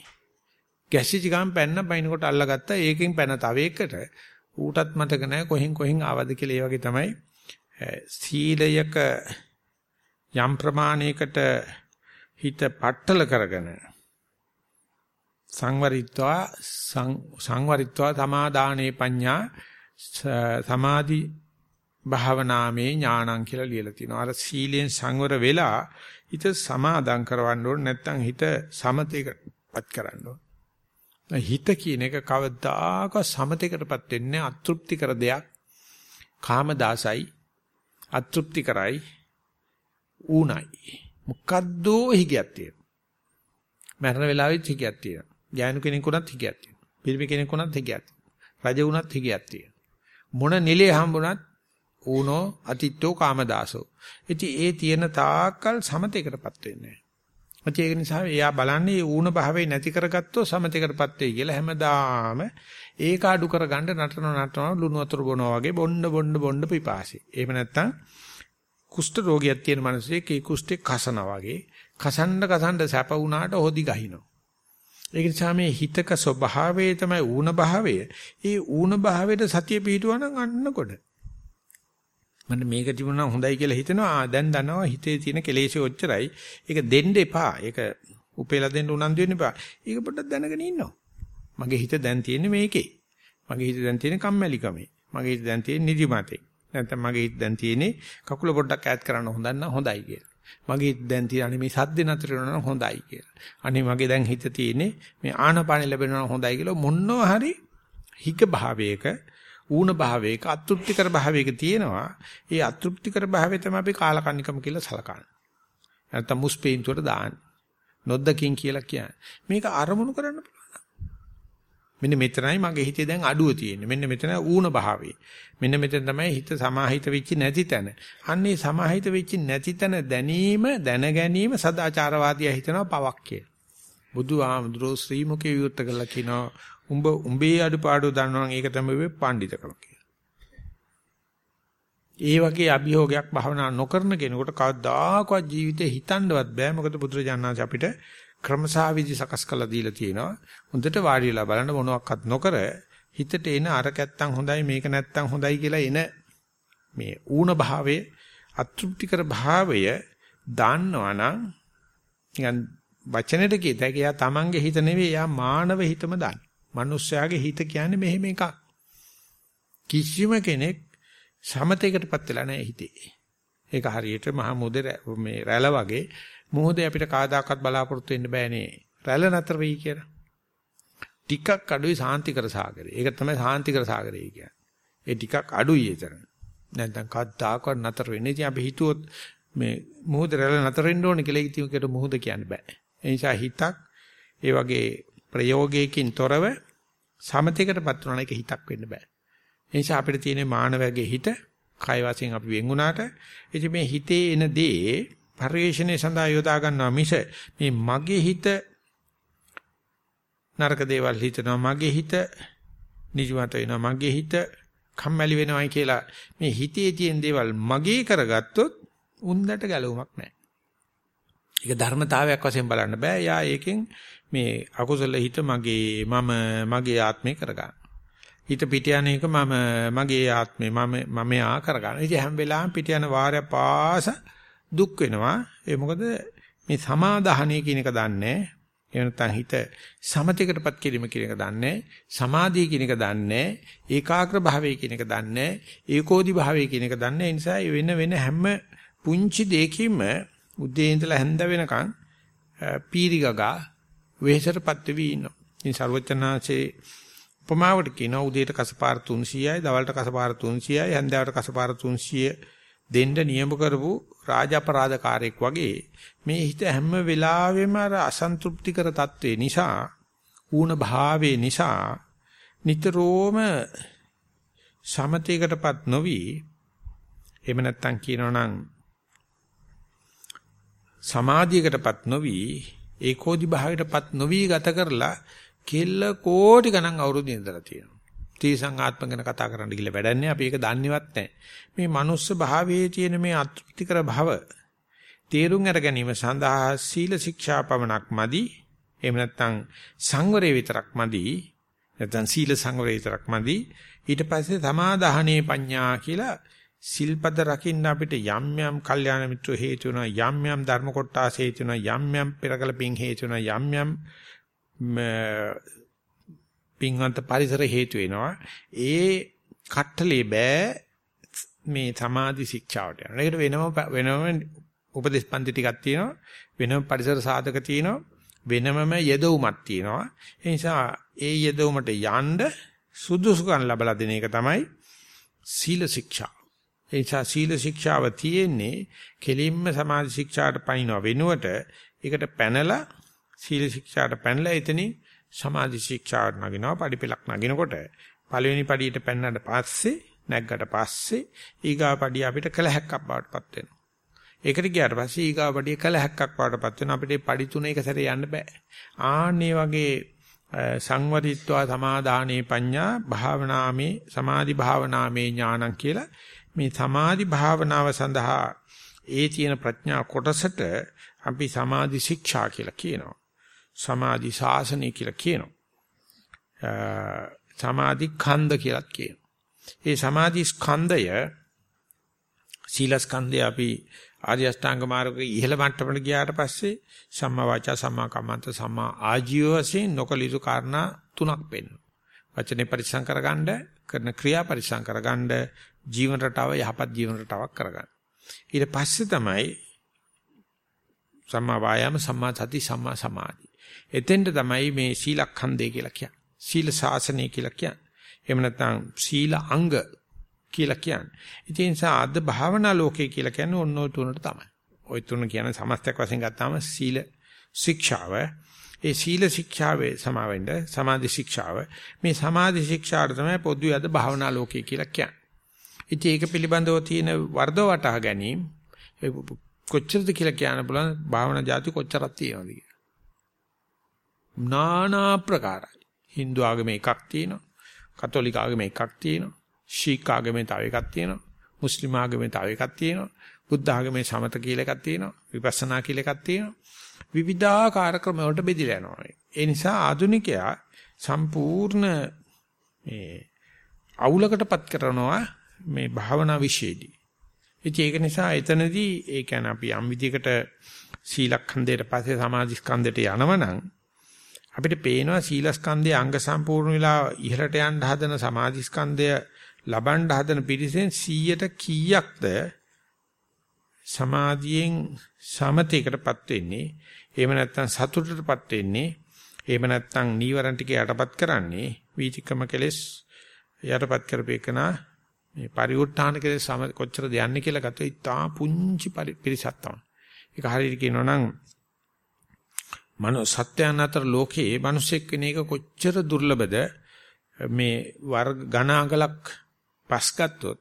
ගැසිච්ච ගමන් පැන්න බයින්කොට අල්ලගත්තා. ඒකෙන් පැන තව එකකට ඌටත් මතක නැහැ කොහෙන් කොහෙන් ආවද කියලා ඒ වගේ තමයි සීලයක යම් ප්‍රමාණයකට හිත පట్టල කරගෙන සංවරිත්වා සංවරිත්වා සමාදානේ පඤ්ඤා සමාධි භාවනාමේ ඥානං කියලා ලියලා තිනවා. අර සීලෙන් සංවර වෙලා හිත සමාදම් කරවන්න ඕනේ නැත්නම් හිත සමතේකටපත් කරන්න ඕනේ. හිත කියන එක කවදාක සමතේකටපත් වෙන්නේ අතෘප්ති කර දෙයක්. කාමදාසයි අතෘප්ති කරයි ඌණයි. මොකද්ද හිගයක් තියෙනවා. මරණ වෙලාවෙත් හිගයක් තියෙනවා. ඥාන කෙනෙකුණත් හිගයක් තියෙනවා. පිරිමි කෙනෙකුණත් හිගයක් තියෙනවා. රජ වුණත් හිගයක් තියෙනවා. මොන නිලේ හම්බුණත් ඌනෝ අතිත්තෝ කාමදාසෝ. ඉතින් ඒ තියෙන තාක්කල් සමතේකටපත් වෙන්නේ නැහැ. මත ඒක නිසා එයා බලන්නේ ඌණ භාවයේ නැති කරගත්තොත් සමතේකටපත් වෙයි කියලා හැමදාම ඒක අඩු කරගන්න නටන නටන ලුණු වතුර බොනවා වගේ බොන්න බොන්න බොන්න පිපාසි. එහෙම නැත්නම් කුෂ්ඨ රෝගියක් තියෙන මිනිස්සෙක් ඒ කුෂ්ඨේ කසනවා වගේ කසන්න කසන්න සැප වුණාට හොදි ගහිනවා. ඒක නිසා මේ හිතක ස්වභාවය තමයි ඌණ භාවය. ඒ ඌණ භාවයට සතිය පිහිටුවා නම් අන්නකොට. මම මේක තිබුණා හොඳයි කියලා හිතනවා. ආ දැන් දන්නවා හිතේ තියෙන කෙලෙෂි ඔච්චරයි. ඒක දෙන්න එපා. ඒක උපේලා දෙන්න උනන්දු වෙන්න එපා. ඒක පොඩ්ඩක් දැනගෙන ඉන්නවා. මගේ හිත දැන් තියෙන්නේ මේකේ. මගේ හිත දැන් තියෙන්නේ කම්මැලිකමේ. මගේ හිත දැන් තියෙන්නේ නිදිමතේ. නැත්නම් මගේ හිත දැන් තියෙන්නේ කකුල පොඩ්ඩක් ඈත් කරන්න හොඳ නම් හොඳයි කියලා. මගේ දැන් තියෙන්නේ මේ සද්ද නතර වෙනවා නම් හොඳයි කියලා. අනේ මගේ දැන් හිත තියෙන්නේ මේ ආනපාන ලැබෙනවා නම් හොඳයි කියලා මොනවා හරි හික භාවයක ඌණ භාවයක අතෘප්තිකර භාවයක තියෙනවා. ඒ අතෘප්තිකර භාවය තමයි අපි කාලකන්නිකම කියලා සලකන්නේ. නැත්නම් මුස්පේන්තුවට දාන්නේ. නොද්දකින් කියලා කියන්නේ. මේක අරමුණු කරන්න මෙන්න මෙතනයි මගේ හිතේ දැන් අඩුව තියෙන්නේ. මෙන්න මෙතන ඌණ භාවය. මෙන්න මෙතන තමයි හිත සමාහිත වෙච්ච නැති තැන. අන්නේ සමාහිත වෙච්ච නැති තැන දැනීම දැන ගැනීම සදාචාරවාදියා හිතනවා පවක් කියලා. බුදු ආමඳුරෝ ශ්‍රී මුඛේ විවෘත කළා කියනවා. උඹ උඹේ අඩුපාඩු දන්නවා නම් ඒක තමයි වෙ පඬිතකම කියලා. ඒ වගේ අභියෝගයක් භවනා නොකරන කෙනෙකුට කවදාකවත් ජීවිතේ හිතන්නවත් බෑ. මොකද බුදුරජාණන් අපිට ක්‍රමසාවිදි සකස් කරලා දීලා තියෙනවා. හොඳට වාඩි වෙලා බලන්න මොනවත් නොකර හිතට එන අර කැත්තම් හොඳයි මේක නැත්තම් හොඳයි කියලා එන මේ ඌණ භාවයේ අතෘප්තිකර භාවය දන්නවනම් නිකන් වචනෙට කියතයි එයා තමන්ගේ හිත නෙවෙයි එයා මානව හිතම දන්න. මිනිස්යාගේ හිත කියන්නේ මෙහෙම එකක්. කිසිම කෙනෙක් සමතේකටපත් වෙලා නැහැ හිතේ. ඒක හරියට මහා මුදේ මේ රැළ වගේ මොහොතේ අපිට කාදාකත් බලාපොරොත්තු වෙන්න බෑනේ. රැළ නතර වෙයි කියලා. ටිකක් අඩුයි සාන්තිකර සාගරය. ඒක තමයි සාන්තිකර සාගරය කියන්නේ. ඒ ටිකක් අඩුයි ඒතර. නැත්නම් කද්දාකවත් නතර වෙන්නේ. ඉතින් අපි හිතුවොත් මේ මොහොත රැළ නතර වෙන්න ඕනේ කියලා ඉතින් ඒකට මොහොත කියන්න බෑ. ඒ නිසා හිතක් ඒ වගේ ප්‍රයෝගයකින් තොරව සමතේකටපත් වුණා එක හිතක් වෙන්න බෑ. ඒ නිසා අපිට තියෙන මානවයාගේ හිත කය වශයෙන් අපි වෙන් වුණාට ඉතින් මේ හිතේ එන දේ පරිේශණය සඳහා යොදා ගන්නවා මිස මේ මගේ හිත නරක දේවල් හිතනවා මගේ හිත නිජමත වෙනවා මගේ හිත කම්මැලි වෙනවයි කියලා මේ හිතේ තියෙන දේවල් මගේ කරගත්තොත් උන්දට ගැලවුමක් නැහැ. ඒක ධර්මතාවයක් වශයෙන් බලන්න බෑ. යා ඒකෙන් මේ අකුසල හිත මගේ මම මගේ ආත්මේ කරගන්න. හිත පිට යන එක මම මගේ ආත්මේ මම මම ආ කරගන්න. ඉතින් හැම වෙලාවෙම පිට යන වාරය පාස දුක් වෙනවා. ඒ මොකද මේ සමාදාහණය කියන එක දන්නේ. එහෙම නැත්නම් හිත සමතේකටපත් කිරීම කියන එක දන්නේ. සමාධිය කියන එක දන්නේ. ඒකාග්‍ර භාවය කියන එක දන්නේ. ඒකෝදි භාවය කියන එක දන්නේ. ඒ නිසා වෙන වෙන හැම පුංචි දෙයකින්ම උදේ ඉඳලා හැන්ද වෙනකන් පීරිගගා වෙහෙසටපත් වෙවි ඉන්නවා. ඉතින් ਸਰවචනාචේ උපමාවට කියනවා උදේට කසපාර 300යි දවල්ට කසපාර 300යි හැන්දෑවට කසපාර 300 දෙන්න නියම කරපු රාජ අපරාධකාරයෙක් වගේ මේ හිත හැම වෙලාවෙම අර අසන්තෘප්තිකර තත්වේ නිසා ඌණ භාවයේ නිසා නිතරම සමතේකටපත් නොවි එහෙම නැත්තම් කියනවනම් සමාධියකටපත් නොවි ඒකෝදි භාවයටපත් නොවි ගත කරලා කෙල්ල කෝටි ගණන් අවුරුදු ඉඳලා තියෙනවා තීසං ආත්ම ගැන කතා කරන්න ගිහලා වැඩන්නේ අපි ඒක දන්නේවත් නැහැ. මේ මනුස්ස භාවයේ තියෙන මේ අතෘප්තිකර භව තේරුම් අර ගැනීම සඳහා සීල ශික්ෂා පමණක් මදි. එහෙම නැත්නම් සංවරය විතරක් මදි. නැත්නම් සීල සංවරය විතරක් මදි. ඊට පස්සේ සමාදාහනේ පඤ්ඤා කියලා සිල්පද රකින්න අපිට යම් යම් කල්යාණ මිත්‍ර හේතු වෙනවා යම් යම් ධර්ම කොටස හේතු වෙනවා යම් යම් පෙරකල පිං හේතු වෙනවා යම් යම් පින්වන්ත පරිසර හේතු වෙනවා. ඒ කට්ටලේ බෑ මේ සමාධි ශික්ෂාවට යනවා. ඒකට වෙනම වෙනම උපදේශ පන්ති ටිකක් තියෙනවා. වෙනම පරිසර සාධක තියෙනවා. වෙනමම යෙදවුමක් තියෙනවා. ඒ නිසා ඒ යෙදවුමට යන්න සුදුසුකම් ලැබලා දෙන එක තමයි සීල ශික්ෂා. ඒ නිසා සීල ශික්ෂාව තියෙන්නේ කෙලින්ම සමාධි ශික්ෂාට පයින්ව වෙනුවට ඒකට පැනලා සීල ශික්ෂාට පැනලා එතනින් සමාධි ශික්ෂාවට නගිනවා පඩිපෙලක් නගිනකොට පළවෙනි පඩියට පැන්නට පස්සේ නැග්ගට පස්සේ ඊගා පඩිය අපිට කලහක්ක් බවටපත් වෙනවා. ඒකට ගියාට පස්සේ ඊගාවඩිය කලහක්ක් වඩපත් වෙන අපිට පඩි තුන එක සැරේ යන්න බෑ. ආන්නේ වගේ සංවරිත්වා සමාදානේ පඤ්ඤා භාවනාමේ සමාධි භාවනාමේ ඥානං කියලා මේ සමාධි භාවනාව සඳහා ඒ තියෙන ප්‍රඥා කොටසට අපි සමාධි ශික්ෂා කියලා කියනවා. සමාධි ශාසනය කියලා කියනවා. සමාධි ඛණ්ඩ කියලා කියනවා. ඒ සමාධි ස්කන්ධය සීල ස්කන්ධය අපි ආර්ය අෂ්ටාංග මාර්ගයේ ඉහළ මට්ටමට ගියාට පස්සේ සම්මා වාචා සම්මා කම්මන්ත සම්මා ආජීව වශයෙන් නොකලිසු කාරණා තුනක් වෙනවා. වචනේ පරිසං කරගන්න, කරන ක්‍රියා පරිසං කරගන්න, ජීවන රටාව යහපත් ජීවන රටාවක් කරගන්න. ඊට පස්සේ තමයි සම්මා වායාම සම්මා සති සම්මා සමාධි. එතෙන්ට තමයි මේ සීලඛන්දේ කියලා කියන්නේ. සීල ශාසනය කියලා කියන්නේ. එහෙම නැත්නම් සීල අංග කියලා කියන්නේ. ඉතින් ඒ නිසා අද භාවනා ලෝකේ කියලා කියන්නේ ඔන්න ඔය තුනට තමයි. ওই තුන කියන සමස්තයක් වශයෙන් ගත්තාම සීල ශික්ෂාව ඒ සීල ශික්ෂාවේ සමාවෙන්න සමාධි ශික්ෂාව මේ සමාධි ශික්ෂාට තමයි පොදුවේ අද භාවනා ලෝකේ කියලා කියන්නේ. ඉතින් ඒක පිළිබඳව තියෙන වර්ධව වටහා ගැනීම කොච්චරද කියලා කියන්න පුළුවන් භාවනා જાති කොච්චරක් තියෙනවද කියලා. නානා ප්‍රකාරයි. Hindu ආගමේ එකක් තියෙනවා. කතෝලික ආගමේ එකක් තියෙනවා. ශීක් ආගමේ තව එකක් තියෙනවා. මුස්ලිම් ආගමේ තව එකක් තියෙනවා. බුද්ධ ආගමේ සමත කියලා එකක් තියෙනවා. විපස්සනා කියලා එකක් තියෙනවා. විවිධාකාර ක්‍රම වලට බෙදිලා යනවා. ඒ නිසා ආධුනිකයා සම්පූර්ණ මේ අවුලකටපත් කරනවා මේ භාවනා විශේෂදී. ඉතින් ඒක නිසා එතනදී ඒ කියන්නේ අපි යම් විදිහකට සීලඛන්දයට පස්සේ සමාධි ස්කන්ධයට යනවනම් අපිට පේනවා සීලස්කන්ධයේ අංග සම්පූර්ණ වෙලා ඉහළට යන්න හදන සමාධි ස්කන්ධය ලබන්න හදන පිරිසෙන් 100ට කීයක්ද සමාධියෙන් සමතේකටපත් වෙන්නේ? එහෙම නැත්නම් සතුටටපත් වෙන්නේ? එහෙම නැත්නම් නීවරණ ටික යටපත් කරන්නේ? වීතිකම කෙලෙස් යටපත් කරපේකන මේ පරිඋත්ථාන කෙලෙස් සම කොච්චර දෙයන්නේ කියලා ගත්තොත් ඉතා පුංචි පිරිසක් තමයි. ඒක හරියට කියනවා නම් මනෝ සත්‍යයන් අතර ලෝකයේ මිනිසෙක් වෙන එක කොච්චර දුර්ලභද මේ වර්ග ඝනාගලක් පස් ගත්තොත්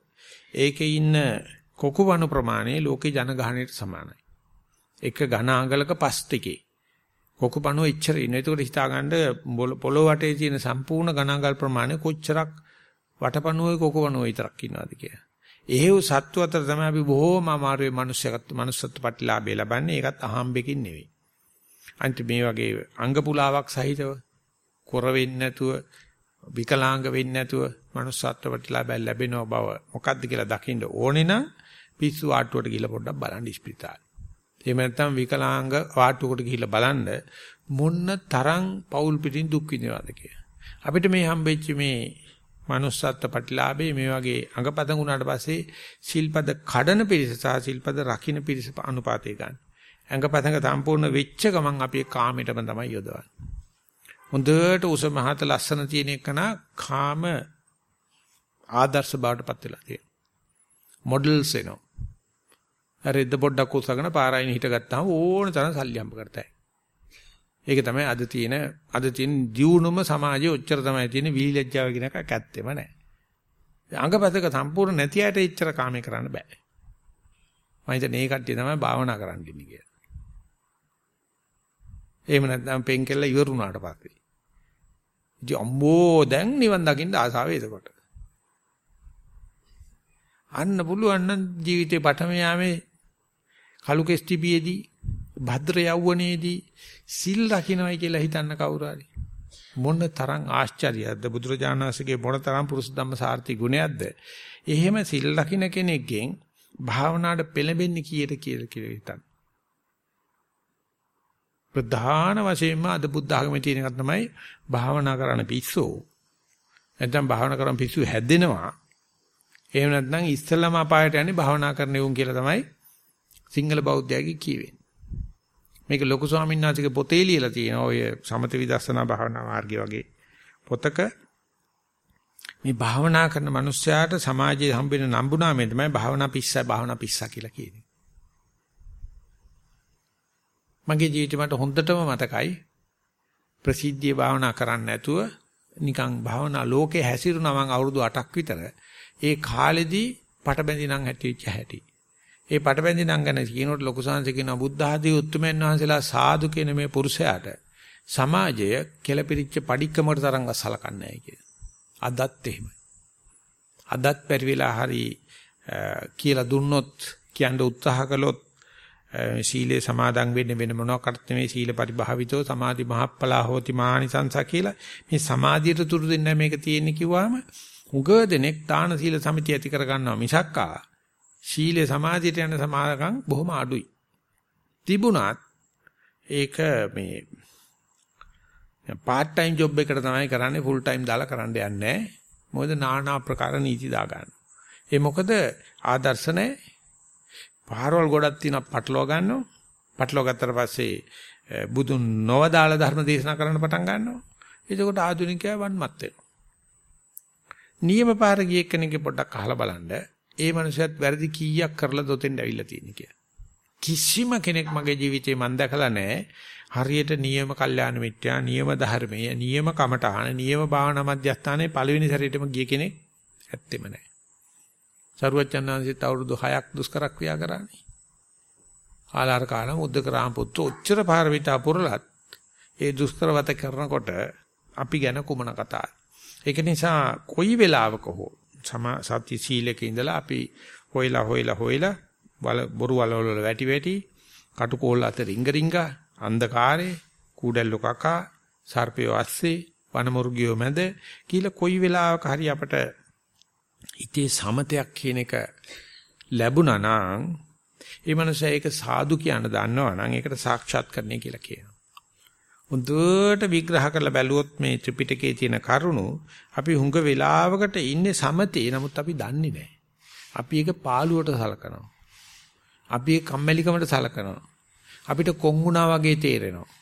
ඒකේ ඉන්න කොකුවණු ප්‍රමාණය ලෝකේ ජනගහණයට සමානයි. එක ඝන අඟලක පස් ටිකේ කොකුපණුව එච්චර ඉන්න. ඒකට හිතාගන්න පොළොව වටේ තියෙන සම්පූර්ණ ඝන අඟල් ප්‍රමාණය කොච්චරක් වටපණුවේ කොකුපණුව විතරක් ඉන්නවද කියලා. එහෙව් සත්තු අතර තමයි අපි බොහෝම අමාරුවේ මිනිස්සුත් manussත් ප්‍රතිලාභය ලබන්නේ. ඒකත් අහම්බෙකින් නෙවෙයි. අන්ති මේ වගේ අංග පුලාවක් සහිතව කොර වෙන්නේ නැතුව විකලාංග වෙන්නේ නැතුව manussත්ව ප්‍රතිලාභය ලැබෙනව බව මොකද්ද කියලා දකින්න ඕනේ නම් පිස්සු ආට්ටුවට ගිහිල්ලා පොඩ්ඩක් බලන්න ඉස්පිරිතාලේ. එහෙම නැත්නම් විකලාංග ආට්ටුවකට ගිහිල්ලා බලන්න මොන්න තරම් පෞල් පිටින් දුක් විඳිනවද කියලා. අපිට මේ හම්බෙච්ච මේ manussත්ව ප්‍රතිලාභේ මේ වගේ අඟපතන් උනාට පස්සේ සිල්පද කඩන පිරිස සහ සිල්පද රකින්න පිරිස අනුපාතය ගන්න. අඟපතංග සම්පූර්ණ වෙච්ච ගමන් අපි කාමයටම තමයි යොදවන්නේ. හොඳට උස මහත ලස්සන තියෙන එකන කාම ආදර්ශ බවටපත් වෙලා තියෙනවා. මොඩල්ස් එනවා. අර ඉද පොඩ්ඩක් උසගෙන පාරායින් හිටගත්තාම ඕන තරම් සල්ලි හම්බ කරතයි. ඒක තමයි අද තියෙන අද තියෙන දියුණුම සමාජයේ ඔච්චර තමයි තියෙන විලිලැජ්ජාව කියන එකක් ඇත්තෙම නැහැ. අංගපතක සම්පූර්ණ නැති අයට එච්චර කාමේ කරන්න බෑ. මම හිතන්නේ මේ කට්ටිය තමයි භාවනා කරන්න ඉන්නේ කියලා. එහෙම නැත්නම් පෙන් කෙල්ල ඉවරුණාට පස්සේ. ඉතින් අම්මෝ දැන් නිවන් දකින්න ආසාව එතකොට. අන්න පුළුවන් නම් ජීවිතේ පටම යාමේ කලු කෙස්ටිපියේදී භද්‍ර යවුවනේදී සිල් රකින්නයි කියලා හිතන්න කවුරු හරි මොන තරම් ආශ්චර්යයක්ද බුදුරජාණන්සේගේ මොන තරම් පුරුෂ ධම්ම සාර්ථි ගුණයක්ද එහෙම සිල් රකින්න කෙනෙක්ගෙන් භාවනාවට පෙළඹෙන්නේ කීයට කියලා කියලා හිතන්න ප්‍රධාන වශයෙන්ම අද බුද්ධ ආගමේ තියෙන එක තමයි භාවනා කරන පිස්සෝ. නැත්නම් භාවනා කරන පිස්සු හැදෙනවා. එහෙම නැත්නම් ඉස්සෙල්ලාම අපායට යන්නේ භාවනා කරන උන් කියලා තමයි සිංහල බෞද්ධයගේ කියවෙන්නේ. මේක ලොකු ස්වාමීන් වහන්සේගේ පොතේ ලියලා තියෙනවා ඔය සමත විදර්ශනා භාවනා මාර්ගය වගේ පොතක මේ භාවනා කරන මිනිස්යාට සමාජයේ හම්බෙන නම්බුනාමේ තමයි භාවනා පිස්සා භාවනා පිස්සා කියලා කියන්නේ. මගේ ජීවිතේ මට හොඳටම මතකයි ප්‍රසිද්ධිය භාවනා කරන්න නැතුව නිකන් භාවනා ලෝකේ හැසිරුණා මං අවුරුදු 8ක් විතර. ඒ කාලෙදී පටබැඳි නම් හැටිච්ච හැටි. ඒ පටබැඳි නම් ගැන කියනකොට ලොකු සංසි කියන බුද්ධ ආදී උත්තුමයන් වහන්සේලා සාදු කියන මේ පුරුෂයාට සමාජය කෙලපිරිච්ච padikkaමකට තරම්ව සලකන්නේ නැහැ කිය. අදත් එහෙමයි. අදත් පරිවිලා හරි කියලා දුන්නොත් කියන්න උත්සාහ කළොත් සීලේ සමාදන් වෙන්න වෙන මොනවාකට නෙමෙයි සීල පරිභාවිතෝ සමාධි මහප්පලා හෝති මානිසංසා කියලා මේ සමාධියට තුරු දෙන්න මේක තියෙන්නේ කිව්වම උග දෙනෙක් දාන සීල සමිතිය ඇති කර ගන්නවා මිසක්කා සීලේ සමාධියට යන සමාදකම් බොහොම අඩුයි තිබුණත් ඒක මේ part time job එකට තමයි කරන්නේ full time දාලා කරන්න යන්නේ මොකද নানা ආකාර නීති දා ගන්න. ඒ මොකද ආදර්ශ නැහැ පාරවල් ගොඩක් තියෙනවා පටලවා ගන්නවා. පටලවා ගත්තට පස්සේ බුදුන් නොවදාළ ධර්ම දේශනා කරන්න පටන් ගන්නවා. එතකොට ආධුනිකයා වන්මත් වෙනවා. නියම පාර ගිය කෙනෙක්ගේ පොඩ්ඩක් අහලා බලන්න. ඒ මනුස්සයත් වැරදි කීයක් කරලා දොතෙන්ද ඇවිල්ලා තියෙන්නේ කියලා. කිසිම කෙනෙක් මගේ ජීවිතේ මම දැකලා නැහැ. හරියට නියම කල්යාණ මිත්‍යා, නියම ධර්මයේ, නියම කමඨාන, නියම භාවනා මධ්‍යස්ථානයේ පළවෙනි සැරේටම ගිය කෙනෙක් ඇත්තෙම නැහැ. සරුවච්චන්හන්සේත් අවුරුදු 6ක් දුෂ්කර ක්‍රියා කරානේ. ආලාර කාලම උද්දක රාම පුත්‍ර ඔච්චර පාරමිතා පුරලත් ඒ දුෂ්කරවත කරනකොට අපි ගැන කුමන කතාවද? ඒක නිසා කොයි වෙලාවක හෝ සත්‍ය සීලක ඉඳලා අපි හොයලා හොයලා හොයලා බොරු වල වල වැටි වැටි කටුකෝල් අත රිංග රිංගා අන්ධකාරේ කූඩැල්ල කකා සර්පය ඇස්සේ වනමුර්ගියෝ මැද කියලා කොයි වෙලාවක හරි අපට හිතේ සමතයක් කියන එක ලැබුණා නම් ඒ මනුස්සයා ඒක සාදු කියන දන්නවා නම් ඒකට සාක්ෂාත් කරන්නේ කියලා කියනවා. හොඳට විග්‍රහ කරලා බැලුවොත් මේ ත්‍රිපිටකයේ තියෙන කරුණු අපි හුඟ වෙලාවකට ඉන්නේ සමතේ නමුත් අපි දන්නේ නැහැ. අපි ඒක පාළුවට සලකනවා. අපි ඒක කම්මැලිකමට සලකනවා. අපිට කොංගුණා වගේ තේරෙනවා.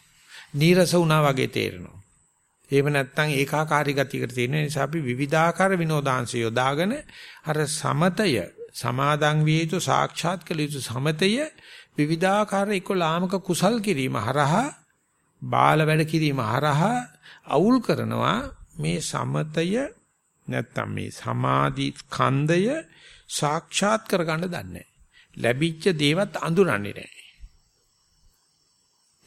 නීරස වුණා වගේ තේරෙනවා. එහෙම නැත්නම් ඒකාකාරී ගතියකට තියෙන නිසා අපි විවිධාකාර විනෝදාංශ යොදාගෙන අර සමතය සමාදන් විය යුතු සාක්ෂාත් කළ යුතු සමතය විවිධාකාර එක්ක ලාමක කුසල් කිරීම හරහා බාල වැඩ කිරීම හරහා අවුල් කරනවා මේ සමතය නැත්නම් මේ සමාධි ඛණ්ඩය සාක්ෂාත් කරගන්න දන්නේ ලැබිච්ච දේවත් අඳුරන්නේ නැහැ.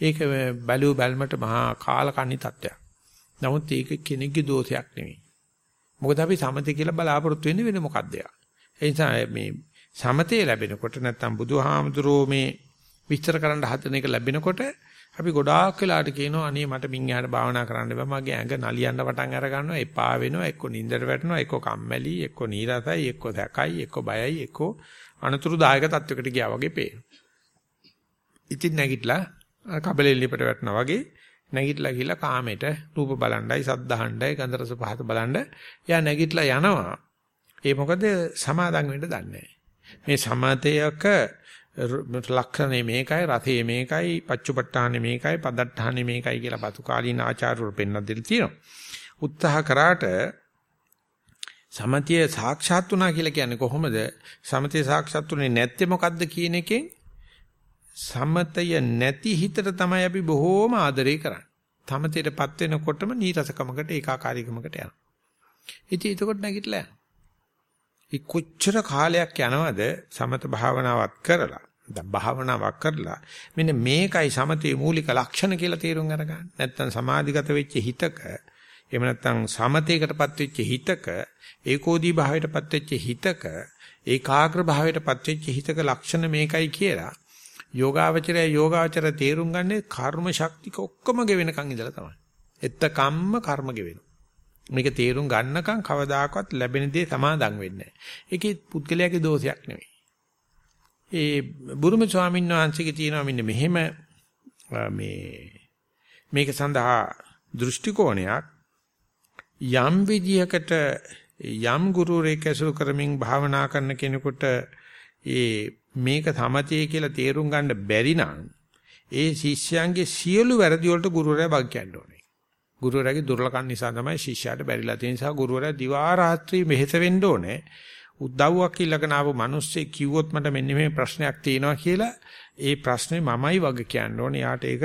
ඒක බැලු බැල්මට මහා කාලකන්ණි තත්ත්වයක්. නමුත් ඒක කෙනෙක්ගේ දෝෂයක් නෙමෙයි. මොකද අපි සමතේ කියලා බලාපොරොත්තු වෙන්නේ වෙන මොකක්ද ඒ නිසා මේ සමතේ ලැබෙනකොට නැත්තම් බුදුහාමුදුරෝ මේ විස්තර කරන්න හදන එක ලැබෙනකොට අපි ගොඩාක් වෙලාට කියනවා අනේ මට මින් එහාට භාවනා කරන්න බෑ. මගේ ඇඟ නලියන්න පටන් අර ගන්නවා එපා වෙනවා. එක්ක නින්දට වැටෙනවා. එක්ක කම්මැලි. එක්ක නීරසයි. එක්ක දැකයි එක්ක බයයි. එක්ක අනතුරුදායක තත්වයකට ගියා වගේ පේනවා. ඉතින් නැගිටලා කබලෙල්ලිපට වැටෙනවා වගේ නැගිටලා ගිහලා කාමයට රූප බලණ්ඩයි සද්ධාහණ්ඩයි ගන්ධ රස පහත බලන්න එයා නැගිටලා යනවා. ඒ මොකද සමාදම් වෙන්න දන්නේ මේ සමාතයක ලක්ෂණේ මේකයි රතේ මේකයි පච්චුපට්ඨානේ මේකයි පදට්ඨානේ මේකයි කියලා පතු කාලීන ආචාර්යවරු පෙන්වලා දෙලා තියෙනවා උත්සාහ කරාට සමතිය සාක්ෂාත් වුණා කියලා කියන්නේ කොහොමද සමතිය සාක්ෂාත් වුනේ නැත්තේ මොකද්ද කියන එකෙන් සමතය නැති හිතට තමයි අපි බොහෝම ආදරේ කරන්නේ. තමතේටපත් වෙනකොටම නීරසකමකට ඒකාකාරීකමකට යනවා. ඉතින් ඒකකොට නැගිටලා යනවා. ඒ කොච්චර කාලයක් යනවද සමත භාවනාවක් කරලා දැන් භාවනාවක් කරලා මෙන්න මේකයි සමතේ මූලික ලක්ෂණ කියලා තේරුම් අරගන්න. නැත්තම් සමාධිගත වෙච්ච හිතක එහෙම නැත්තම් සමතේකටපත් වෙච්ච හිතක ඒකෝදී භාවයටපත් වෙච්ච හිතක ඒකාග්‍ර භාවයටපත් වෙච්ච හිතක ලක්ෂණ මේකයි කියලා යෝගාවචරය යෝගාවචර තේරුම් ගන්නේ කර්ම ශක්තික ඔක්කොම ගෙවෙනකන් ඉඳලා තමයි. එත්තකම්ම කර්ම ගෙවෙනවා. මේක තේරුම් ගන්නකම් කවදාකවත් ලැබෙන දේ සමාදන් වෙන්නේ නැහැ. ඒකේ පුද්ගලයාගේ දෝෂයක් නෙවෙයි. ඒ බුරුම ස්වාමීන් වහන්සේගේ තියෙනවා මෙන්න මෙහෙම මේ මේක සඳහා දෘෂ්ටි කෝණයක් යම් විදියකට යම් ගුරුවරයෙක් ඇසුරු කරමින් භාවනා කරන කෙනෙකුට ඒ මේක සමතේ කියලා තේරුම් ගන්න බැරි නම් ඒ ශිෂ්‍යයන්ගේ සියලු වැරදි වලට ගුරුවරයා බග් කියන්න ඕනේ. ගුරුවරයාගේ දුර්ලකම් නිසා තමයි ශිෂ්‍යයාට බැරිලා තියෙන නිසා ගුරුවරයා දිවා රාත්‍රී මෙහෙස වෙන්න ඕනේ. උදව්වක් ඉල්ලගෙන ආපු මිනිස්සේ කිව්වොත් මට මෙන්න මේ ප්‍රශ්නයක් තියෙනවා කියලා ඒ ප්‍රශ්නේ මමයි වග කියන්න ඕනේ. යාට ඒක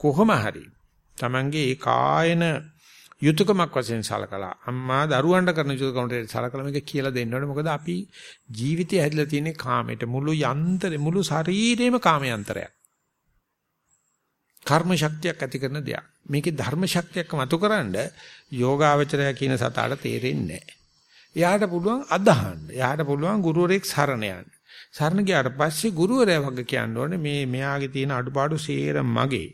කොහොම හරි Tamange ඒ කායන යුතුයකමක් වශයෙන් සලකලා අම්මා දරුවන්ට කරන යුතුයකමට සලකලා මේක කියලා දෙන්න ඕනේ. මොකද අපි ජීවිතය හැදිලා තියෙන්නේ කාමයට. මුළු යන්ත්‍රය මුළු ශරීරේම කාමයන්ත්‍රයක්. කර්ම ශක්තියක් ඇති කරන දෙයක්. මේකේ ධර්ම ශක්තියක් මතුකරනද යෝගාවචරය කියන සතාට තේරෙන්නේ නැහැ. එයාට පුළුවන් අදහන්න. එයාට පුළුවන් ගුරුවරයෙක් සරණ යන්න. සරණ ගියාට පස්සේ ගුරුවරයා වගේ කියන්න ඕනේ මේ මෙයාගේ තියෙන අඩුපාඩු සේර මගේ.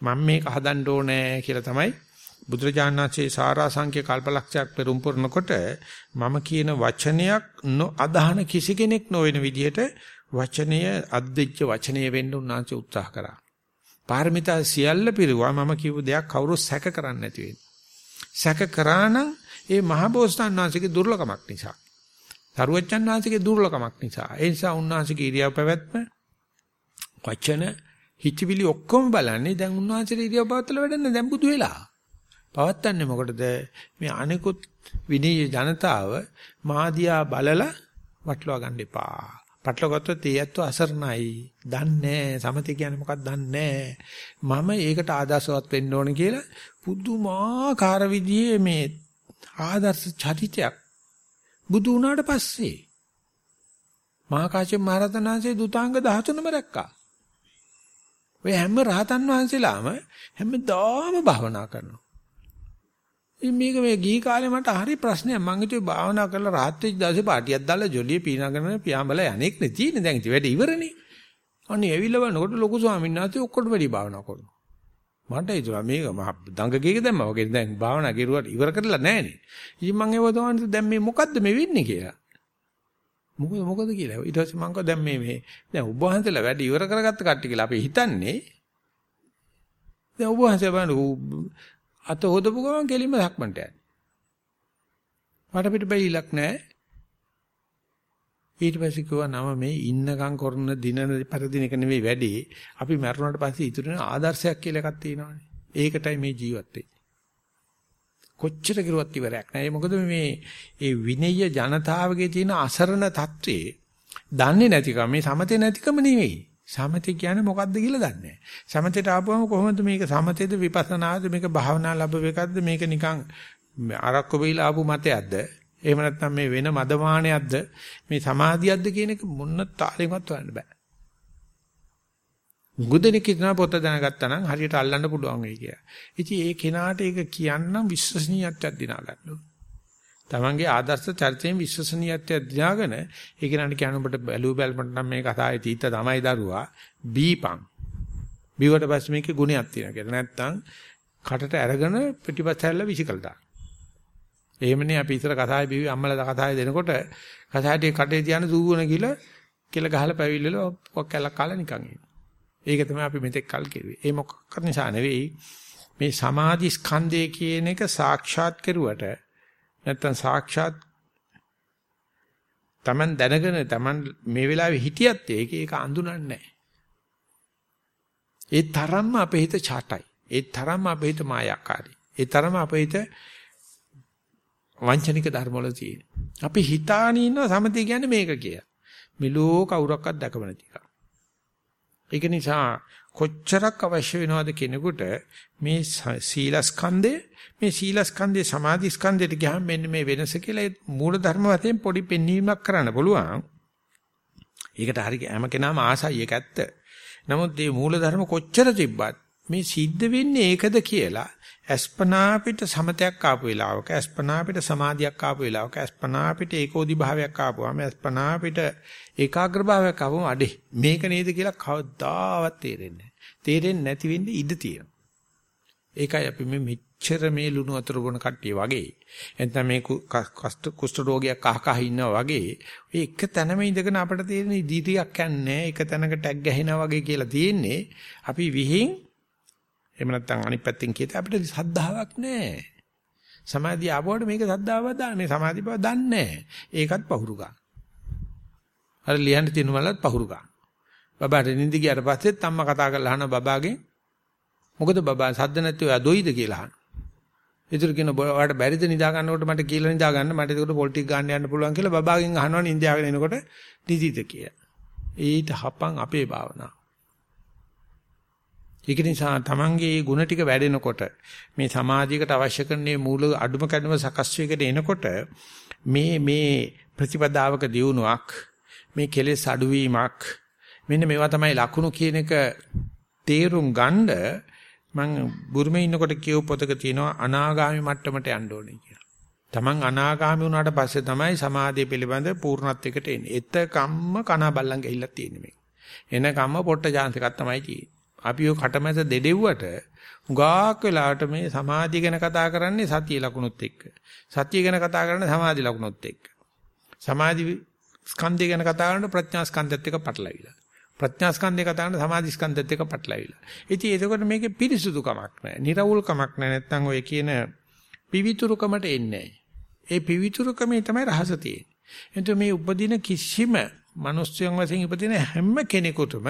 මම මේක හදන්න ඕනේ කියලා තමයි බුදුරජාණන්සේ සාරාංශික කල්පලක්ෂයක් පෙරම් පුරනකොට මම කියන වචනයක් නොඅදහන කිසි කෙනෙක් නොවන විදිහට වචනය අද්දෙච්ච වචනය වෙන්න උන්වහන්සේ උත්සාහ කරා. පාරමිතා සියල්ල පිරුවා මම කියපු දෙයක් කවුරු සැක කරන්නේ නැති වෙන්නේ. සැක කරා නම් ඒ මහබෝසතාණන් වහන්සේගේ දුර්ලභමක් නිසා. තරුවච්චන් වහන්සේගේ දුර්ලභමක් නිසා. ඒ නිසා උන්වහන්සේගේ ඉරියව් පැවැත්ම වචන හිතවිලි ඔක්කොම බලන්නේ දැන් උන්වහන්සේට ඉරියව් පවත්වලා වැඩන්නේ දැන් බුදු වෙලා. පවත්න්නේ මොකටද? මේ අනිකුත් විනීය ජනතාව මාදියා බලලා වටලවා ගන්න එපා. පටල ගත්තොත් ඒ ඇත්ත අසරණයි. දන්නේ සමතේ කියන්නේ මොකක්ද දන්නේ මම ඒකට ආදර්ශවත් වෙන්න ඕන කියලා පුදුමාකාර විදිහේ මේ ආදර්ශ චරිතයක් බුදු වුණාට පස්සේ මහා කාශ්‍යප මහ රහතන් වහන්සේ දුතාංග 13ම රැක්කා. ඔය හැම රහතන් වහන්සේලාම හැමදාම භාවනා කරනවා. ඉතින් මේක මේ ගිහි කාලේ මට හරි ප්‍රශ්නයක්. මං හිතුවේ භාවනා කරලා රහත් වෙච්ච දවසේ පාටියක් දාලා ජොලිය පීනගෙන පියාඹල යන්නේක් නේ තියෙන්නේ. දැන් ඉතින් වැඩ ඉවරනේ. අනේ ඇවිල්ලා බලනකොට ලොකු ස්වාමීන් වහන්සේ ඔක්කොටම වැඩි භාවනා කරනවා. මට හිතුවා මේක මහ දඟකේක දැම්මා වගේ දැන් භාවනා කෙරුවට ඉවර කරලා නැහනේ. ඉතින් මං ඒව තමයි දැන් මේ මොකද්ද මේ වෙන්නේ කියලා. මොකද මොකද කියලා. ඊට පස්සේ මං කිව්වා දැන් මේ මේ දැන් ඔබ වහන්සේලා වැඩ ඉවර කරගත්ත කට්ටිය කියලා අපි හිතන්නේ. දැන් ඔබ වහන්සේ බලන්න අත හොදපු ගමන් කෙලින්ම ධක්මන්ට යන්නේ. මට පිට බැලිලක් නැහැ. ඊට පස්සේ කිව්වා නම මේ ඉන්නකම් කරන දින පරිදින එක නෙවෙයි වැඩි. අපි මරුණාට පස්සේ ඉතුරු වෙන ආදර්ශයක් කියලා එකක් තියෙනවානේ. ඒකටයි මේ ජීවත් වෙන්නේ. කොච්චර කිරුවත් ඉවරයක් නැහැ. මොකද මේ ඒ විනය ජනතාවගේ තියෙන අසරණ తත්වේ දන්නේ නැතිකම මේ සමතේ නැතිකම නෙවෙයි. සමතේ කියන්නේ මොකද්ද කියලා දන්නේ නැහැ. සමතේට ආපුවම කොහොමද මේක සමතේද විපස්සනාද මේක භාවනා ලැබෙව එකක්ද මේක නිකන් අරක්ක වෙයිලා ආපු මතයක්ද? එහෙම නැත්නම් මේ වෙන මදමානයක්ද මේ සමාධියක්ද කියන එක මොන තාලෙකවත් හොයන්න බෑ. ගුදෙනෙක් ඉතන පොත දැනගත්තා නම් හරියට අල්ලන්න පුළුවන් වෙයි කියලා. ඉතින් ඒ කෙනාට ඒක කියන්නම් විශ්වසනීයත්වයක් දිනා ගන්න ඕන. තමන්ගේ ආදර්ශ චරිතයෙන් විශ්වසනීයත්වයක් දිනාගෙන ඒක නට කියන ඔබට බැලු බැලමට නම් මේ කතාවේ තීත තමයි දරුවා බීපං. බීවට පස්සේ මේකේ ගුණයක් තියෙනවා කියලා. නැත්තම් කටට අරගෙන පිටිපස්ස හැල්ල විසිකල දාන්න. එහෙමනේ අපි ඉතර කතාවේ බිවි අම්මලා කතාවේ දෙනකොට කතාවේ කටේ තියන දූවන කියලා කියලා ගහලා පැවිල්ලල ඔක් කැලක් කාලා නිකන් ඉන්න. ඒක තමයි අපි මෙතෙක් කල් කෙරුවේ. ඒ මොකක් නිසා නෙවෙයි මේ සමාධි ස්කන්ධය කියන එක සාක්ෂාත් කරුවට නැත්තම් සාක්ෂාත් Taman දැනගෙන Taman මේ වෙලාවේ හිටියත් ඒක ඒක අඳුනන්නේ නැහැ. ඒ තරම්ම අපේ හිත චාටයි. ඒ තරම්ම අපේ හිත මායාකාරී. ඒ තරම්ම අපේ හිත වංචනික ධර්ම වල තියෙන. අපි හිතාන ඉන්න සමතේ කියන්නේ මේක කියලා. මෙලෝ කවුරක්වත් දැකම නැති එක. ඒක නිසා කොච්චරක් අවශ්‍ය වෙනවද කෙනෙකුට මේ සීලස්කන්ධය මේ සීලස්කන්ධේ සමාධිස්කන්ධයට ගියාම මෙන්න මේ වෙනස කියලා මූල ධර්ම වශයෙන් පොඩි පෙන්වීමක් කරන්න පුළුවන්. ඒකට හරි හැම කෙනාම ආසයි ඒක ඇත්ත. නමුත් මේ මූල ධර්ම කොච්චර තිබ්බත් මේ සිද්ධ වෙන්නේ ඒකද කියලා අස්පනා පිට සමතයක් ආපු වෙලාවක අස්පනා පිට සමාධියක් ආපු වෙලාවක අස්පනා පිට ඒකෝදි භාවයක් ආපුවාම අස්පනා පිට ඒකාග්‍ර භාවයක් ආවම අඩේ මේක නේද කියලා කවදාවත් තේරෙන්නේ නැහැ. තේරෙන්නේ නැති වෙන්නේ ඉඩ තියෙනවා. ඒකයි අපි මේ මෙච්චර මේ ලුණු වතුර බොන කට්ටිය වගේ එතන මේ කුෂ්ඨ රෝගියක් කහ කහ ඉන්නවා වගේ ඔය එක තැනම ඉඳගෙන අපිට තේරෙන ඉදිරියක් යන්නේ එක තැනක ටැග් ගහිනා වගේ කියලා තියෙන්නේ අපි විහිං එහෙම නැත්නම් අනිත් පැත්තෙන් කියත අපිට සද්ධාාවක් නැහැ. සමාධිය ආවොත් මේක සද්ධාව දාන්නේ සමාධි බව දන්නේ ඒකත් පහුරු ගන්න. අර ලියන්න තියෙන වලත් පහුරු ගන්න. බබාට නිින්ද ගියාට පස්සෙත් අම්මා කතා කරලා අහන බබාගෙන් මොකද බබා සද්ද නැති ඔයා දොයිද කියලා අහන. ඒතර කියන ඔයාලට බැරිද නිදා ගන්නකොට මට කියලා නිදා ගන්න මට ඒකට පොලිටික් ගන්න යන්න පුළුවන් කියලා බබාගෙන් අහනවා නින්දයාගෙන එනකොට නිදිද කියලා. ඊට හපන් අපේ භාවනාව. ඒක නිසා තමන්ගේ ගුණ ටික වැඩෙනකොට මේ සමාධියකට අවශ්‍ය කරන මූල අඩුම කැඩුම සකස් වෙකට එනකොට මේ මේ ප්‍රතිපදාවක දියුණුවක් මේ කෙලෙස් අඩුවීමක් මෙන්න මේවා තමයි ලකුණු කියන එක තේරුම් ගන්න මම බුරුමේ ඉන්නකොට කියව පොතක තියෙනවා අනාගාමි මට්ටමට යන්න ඕනේ කියලා. Taman අනාගාමි වුණාට පස්සේ තමයි සමාධිය පිළිබඳ පූර්ණත්වයකට එන්නේ. එතකම්ම කන බල්ලන් ගිහිල්ලා තියෙන්නේ මේ. එනකම්ම පොට්ට chance එකක් තමයි තියෙන්නේ. අපි ඔය කටමැද දෙඩෙව්වට හුඟක් වෙලාවට මේ සමාධිය ගැන කතා කරන්නේ සතිය ලකුණුත් එක්ක. සතිය ගැන කතා කරන්නේ සමාධි ලකුණුත් එක්ක. සමාධි ස්කන්ධය ගැන කතා කරනකොට ප්‍රඥා ස්කන්ධයත් එක්ක පටලවිලා. ප්‍රඥා ස්කන්ධය කතා කරන සමාධි ස්කන්ධයත් එක්ක පටලවිලා. ඉතින් එතකොට මේකේ පිරිසුදුකමක් නැහැ. නිර්වුල්කමක් නැහැ. නැත්නම් ඔය කියන පිවිතුරුකමට එන්නේ ඒ පිවිතුරුකමේ තමයි රහස තියෙන්නේ. එතකොට මේ උපදින කිසිම මිනිස්යන් වශයෙන් උපදින හැම කෙනෙකුටම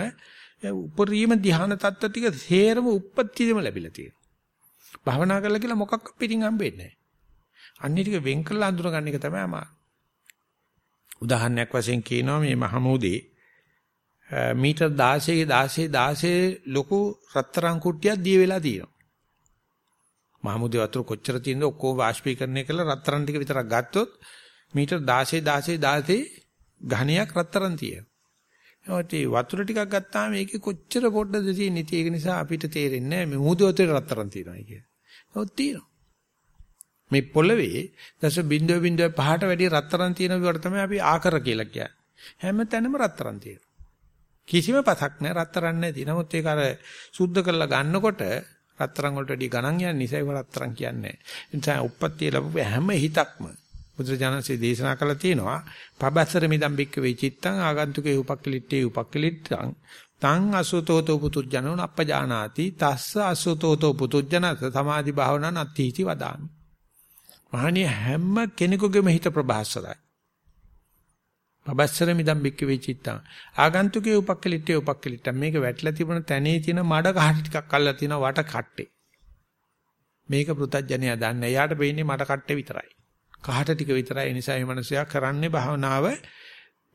උපරිම ධ්‍යාන තත්ත්ව ටික සේරම උප්පත්තියම ලැබිලා තියෙනවා. භවනා කරලා කියලා මොකක් පිටින් හම්බෙන්නේ නැහැ. අන්නේ ටික වෙන් කරලා අඳුර ගන්න එක තමයි අමාරු. උදාහරණයක් වශයෙන් කියනවා මේ මහමෝදේ මීටර් 16 16 16 ලොකු රත්තරන් කුට්ටියක් දිය වෙලා තියෙනවා. මහමුදේ වතුර කොච්චර තියෙනද ඔක්කොම වාෂ්පීකරණය කරලා රත්තරන් ටික විතරක් ගත්තොත් මීටර් 16 16 16 ඝණයක් රත්තරන් තියෙනවා. ඒත් වතුර ටිකක් ගත්තාම ඒකේ කොච්චර පොඩ්ඩද තියෙන්නේ. ඒක නිසා අපිට තේරෙන්නේ නැහැ මේ මුහුද වතුරේ රත්තරන් තියෙනවා කියලා. ඔව් තියෙනවා. මේ පොළවේ දස බින්දුව බින්දුව පහට වැඩි රත්තරන් තියෙන විවට තමයි අපි ආකර කියලා කියන්නේ. හැම තැනම රත්තරන් තියෙනවා. කිසිම පතක් නැහැ රත්තරන් නැති. නමුත් ඒක අර සුද්ධ කරලා ගන්නකොට රත්තරන් වලට වැඩි ගණන් යන නිසා ඒක රත්තරන් කියන්නේ නැහැ. ඒ නිසා උප්පත්තිය ලැබුව හැම හිතක්ම බුදුරජාණන්සේ දේශනා කළා තියෙනවා පබස්සර මිදම් බික්ක වේ චිත්තං ආගන්තුකේ උපක්කලිට්ඨේ උපක්කලිට්ඨං තං අසුතෝතෝ පුතුජනෝ අපජානාති තස්ස අසුතෝතෝ පුතුජනස සමාධි භාවනා නත්ථීති වදාමි. මහණිය හැම කෙනෙකුගේම හිත ප්‍රබහස්සරයි. පබස්සර මිදම් බික්ක වේ චිත්තං ආගන්තුකේ උපක්කලිට්ඨේ උපක්කලිට්ඨං මේක වැටලා තිබුණ තැනේ තියෙන මඩ කහට ටිකක් අල්ලලා තියෙන වට කට්ටේ මේක පෘතජ්ජනයා දන්නේ. එයාට වෙන්නේ මඩ කට්ටේ විතරයි. කහට ටික විතරයි ඒ නිසා මේ මිනිසයා කරන්නේ භාවනාව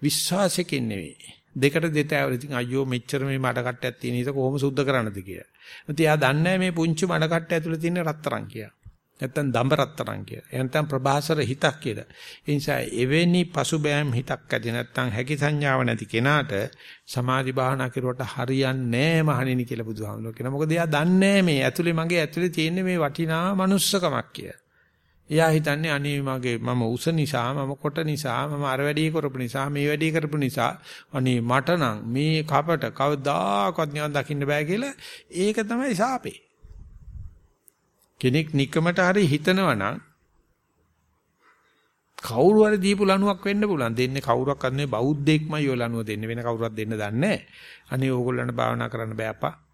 විශ්වාසයෙන් නෙවෙයි. දෙකට දෙතෑවල ඉතින් අයියෝ මෙච්චර මේ මඩ කට්ටයක් තියෙන ඉත කොහොම සුද්ධ කරන්නද කියලා. මුත් එයා දන්නේ මේ පුංචි මඩ කට්ට ඇතුලේ තියෙන රත්තරන් කියලා. නැත්තම් දඹ රත්තරන් කියලා. එහෙනම් ප්‍රභාසර හිතක් කියලා. ඒ නිසා එවැනි පසුබෑම් හිතක් ඇති නැත්තම් හැකි සංඥාව නැති කෙනාට සමාධි භාවනා කරුවට හරියන්නේ නැහැ මහණෙනි කියලා බුදුහාමුදුරුවෝ කියනවා. මොකද එයා දන්නේ මේ ඇතුලේ මගේ ඇතුලේ තියෙන මේ වටිනා manussකමක් කියලා. එයා හිතන්නේ අනේ මගේ මම උස නිසා මම කොට නිසා මම අර වැඩේ කරපු නිසා මේ වැඩේ කරපු නිසා. අනේ මට නම් මේ කපට කවදාකවත් නිවන් දකින්න බෑ කියලා ඒක තමයි සාපේ. කෙනෙක් නිකමට හරි හිතනවා නම් කවුරු හරි දීපු ලණුවක් වෙන්න පුළුවන්. දෙන්නේ කවුරක් අන්නේ බෞද්ධෙක්මයි ඔය ලණුව දෙන්නේ. වෙන කවුරුවත් දෙන්න දන්නේ නැහැ. අනේ ඕගොල්ලන්ට භාවනා කරන්න බෑ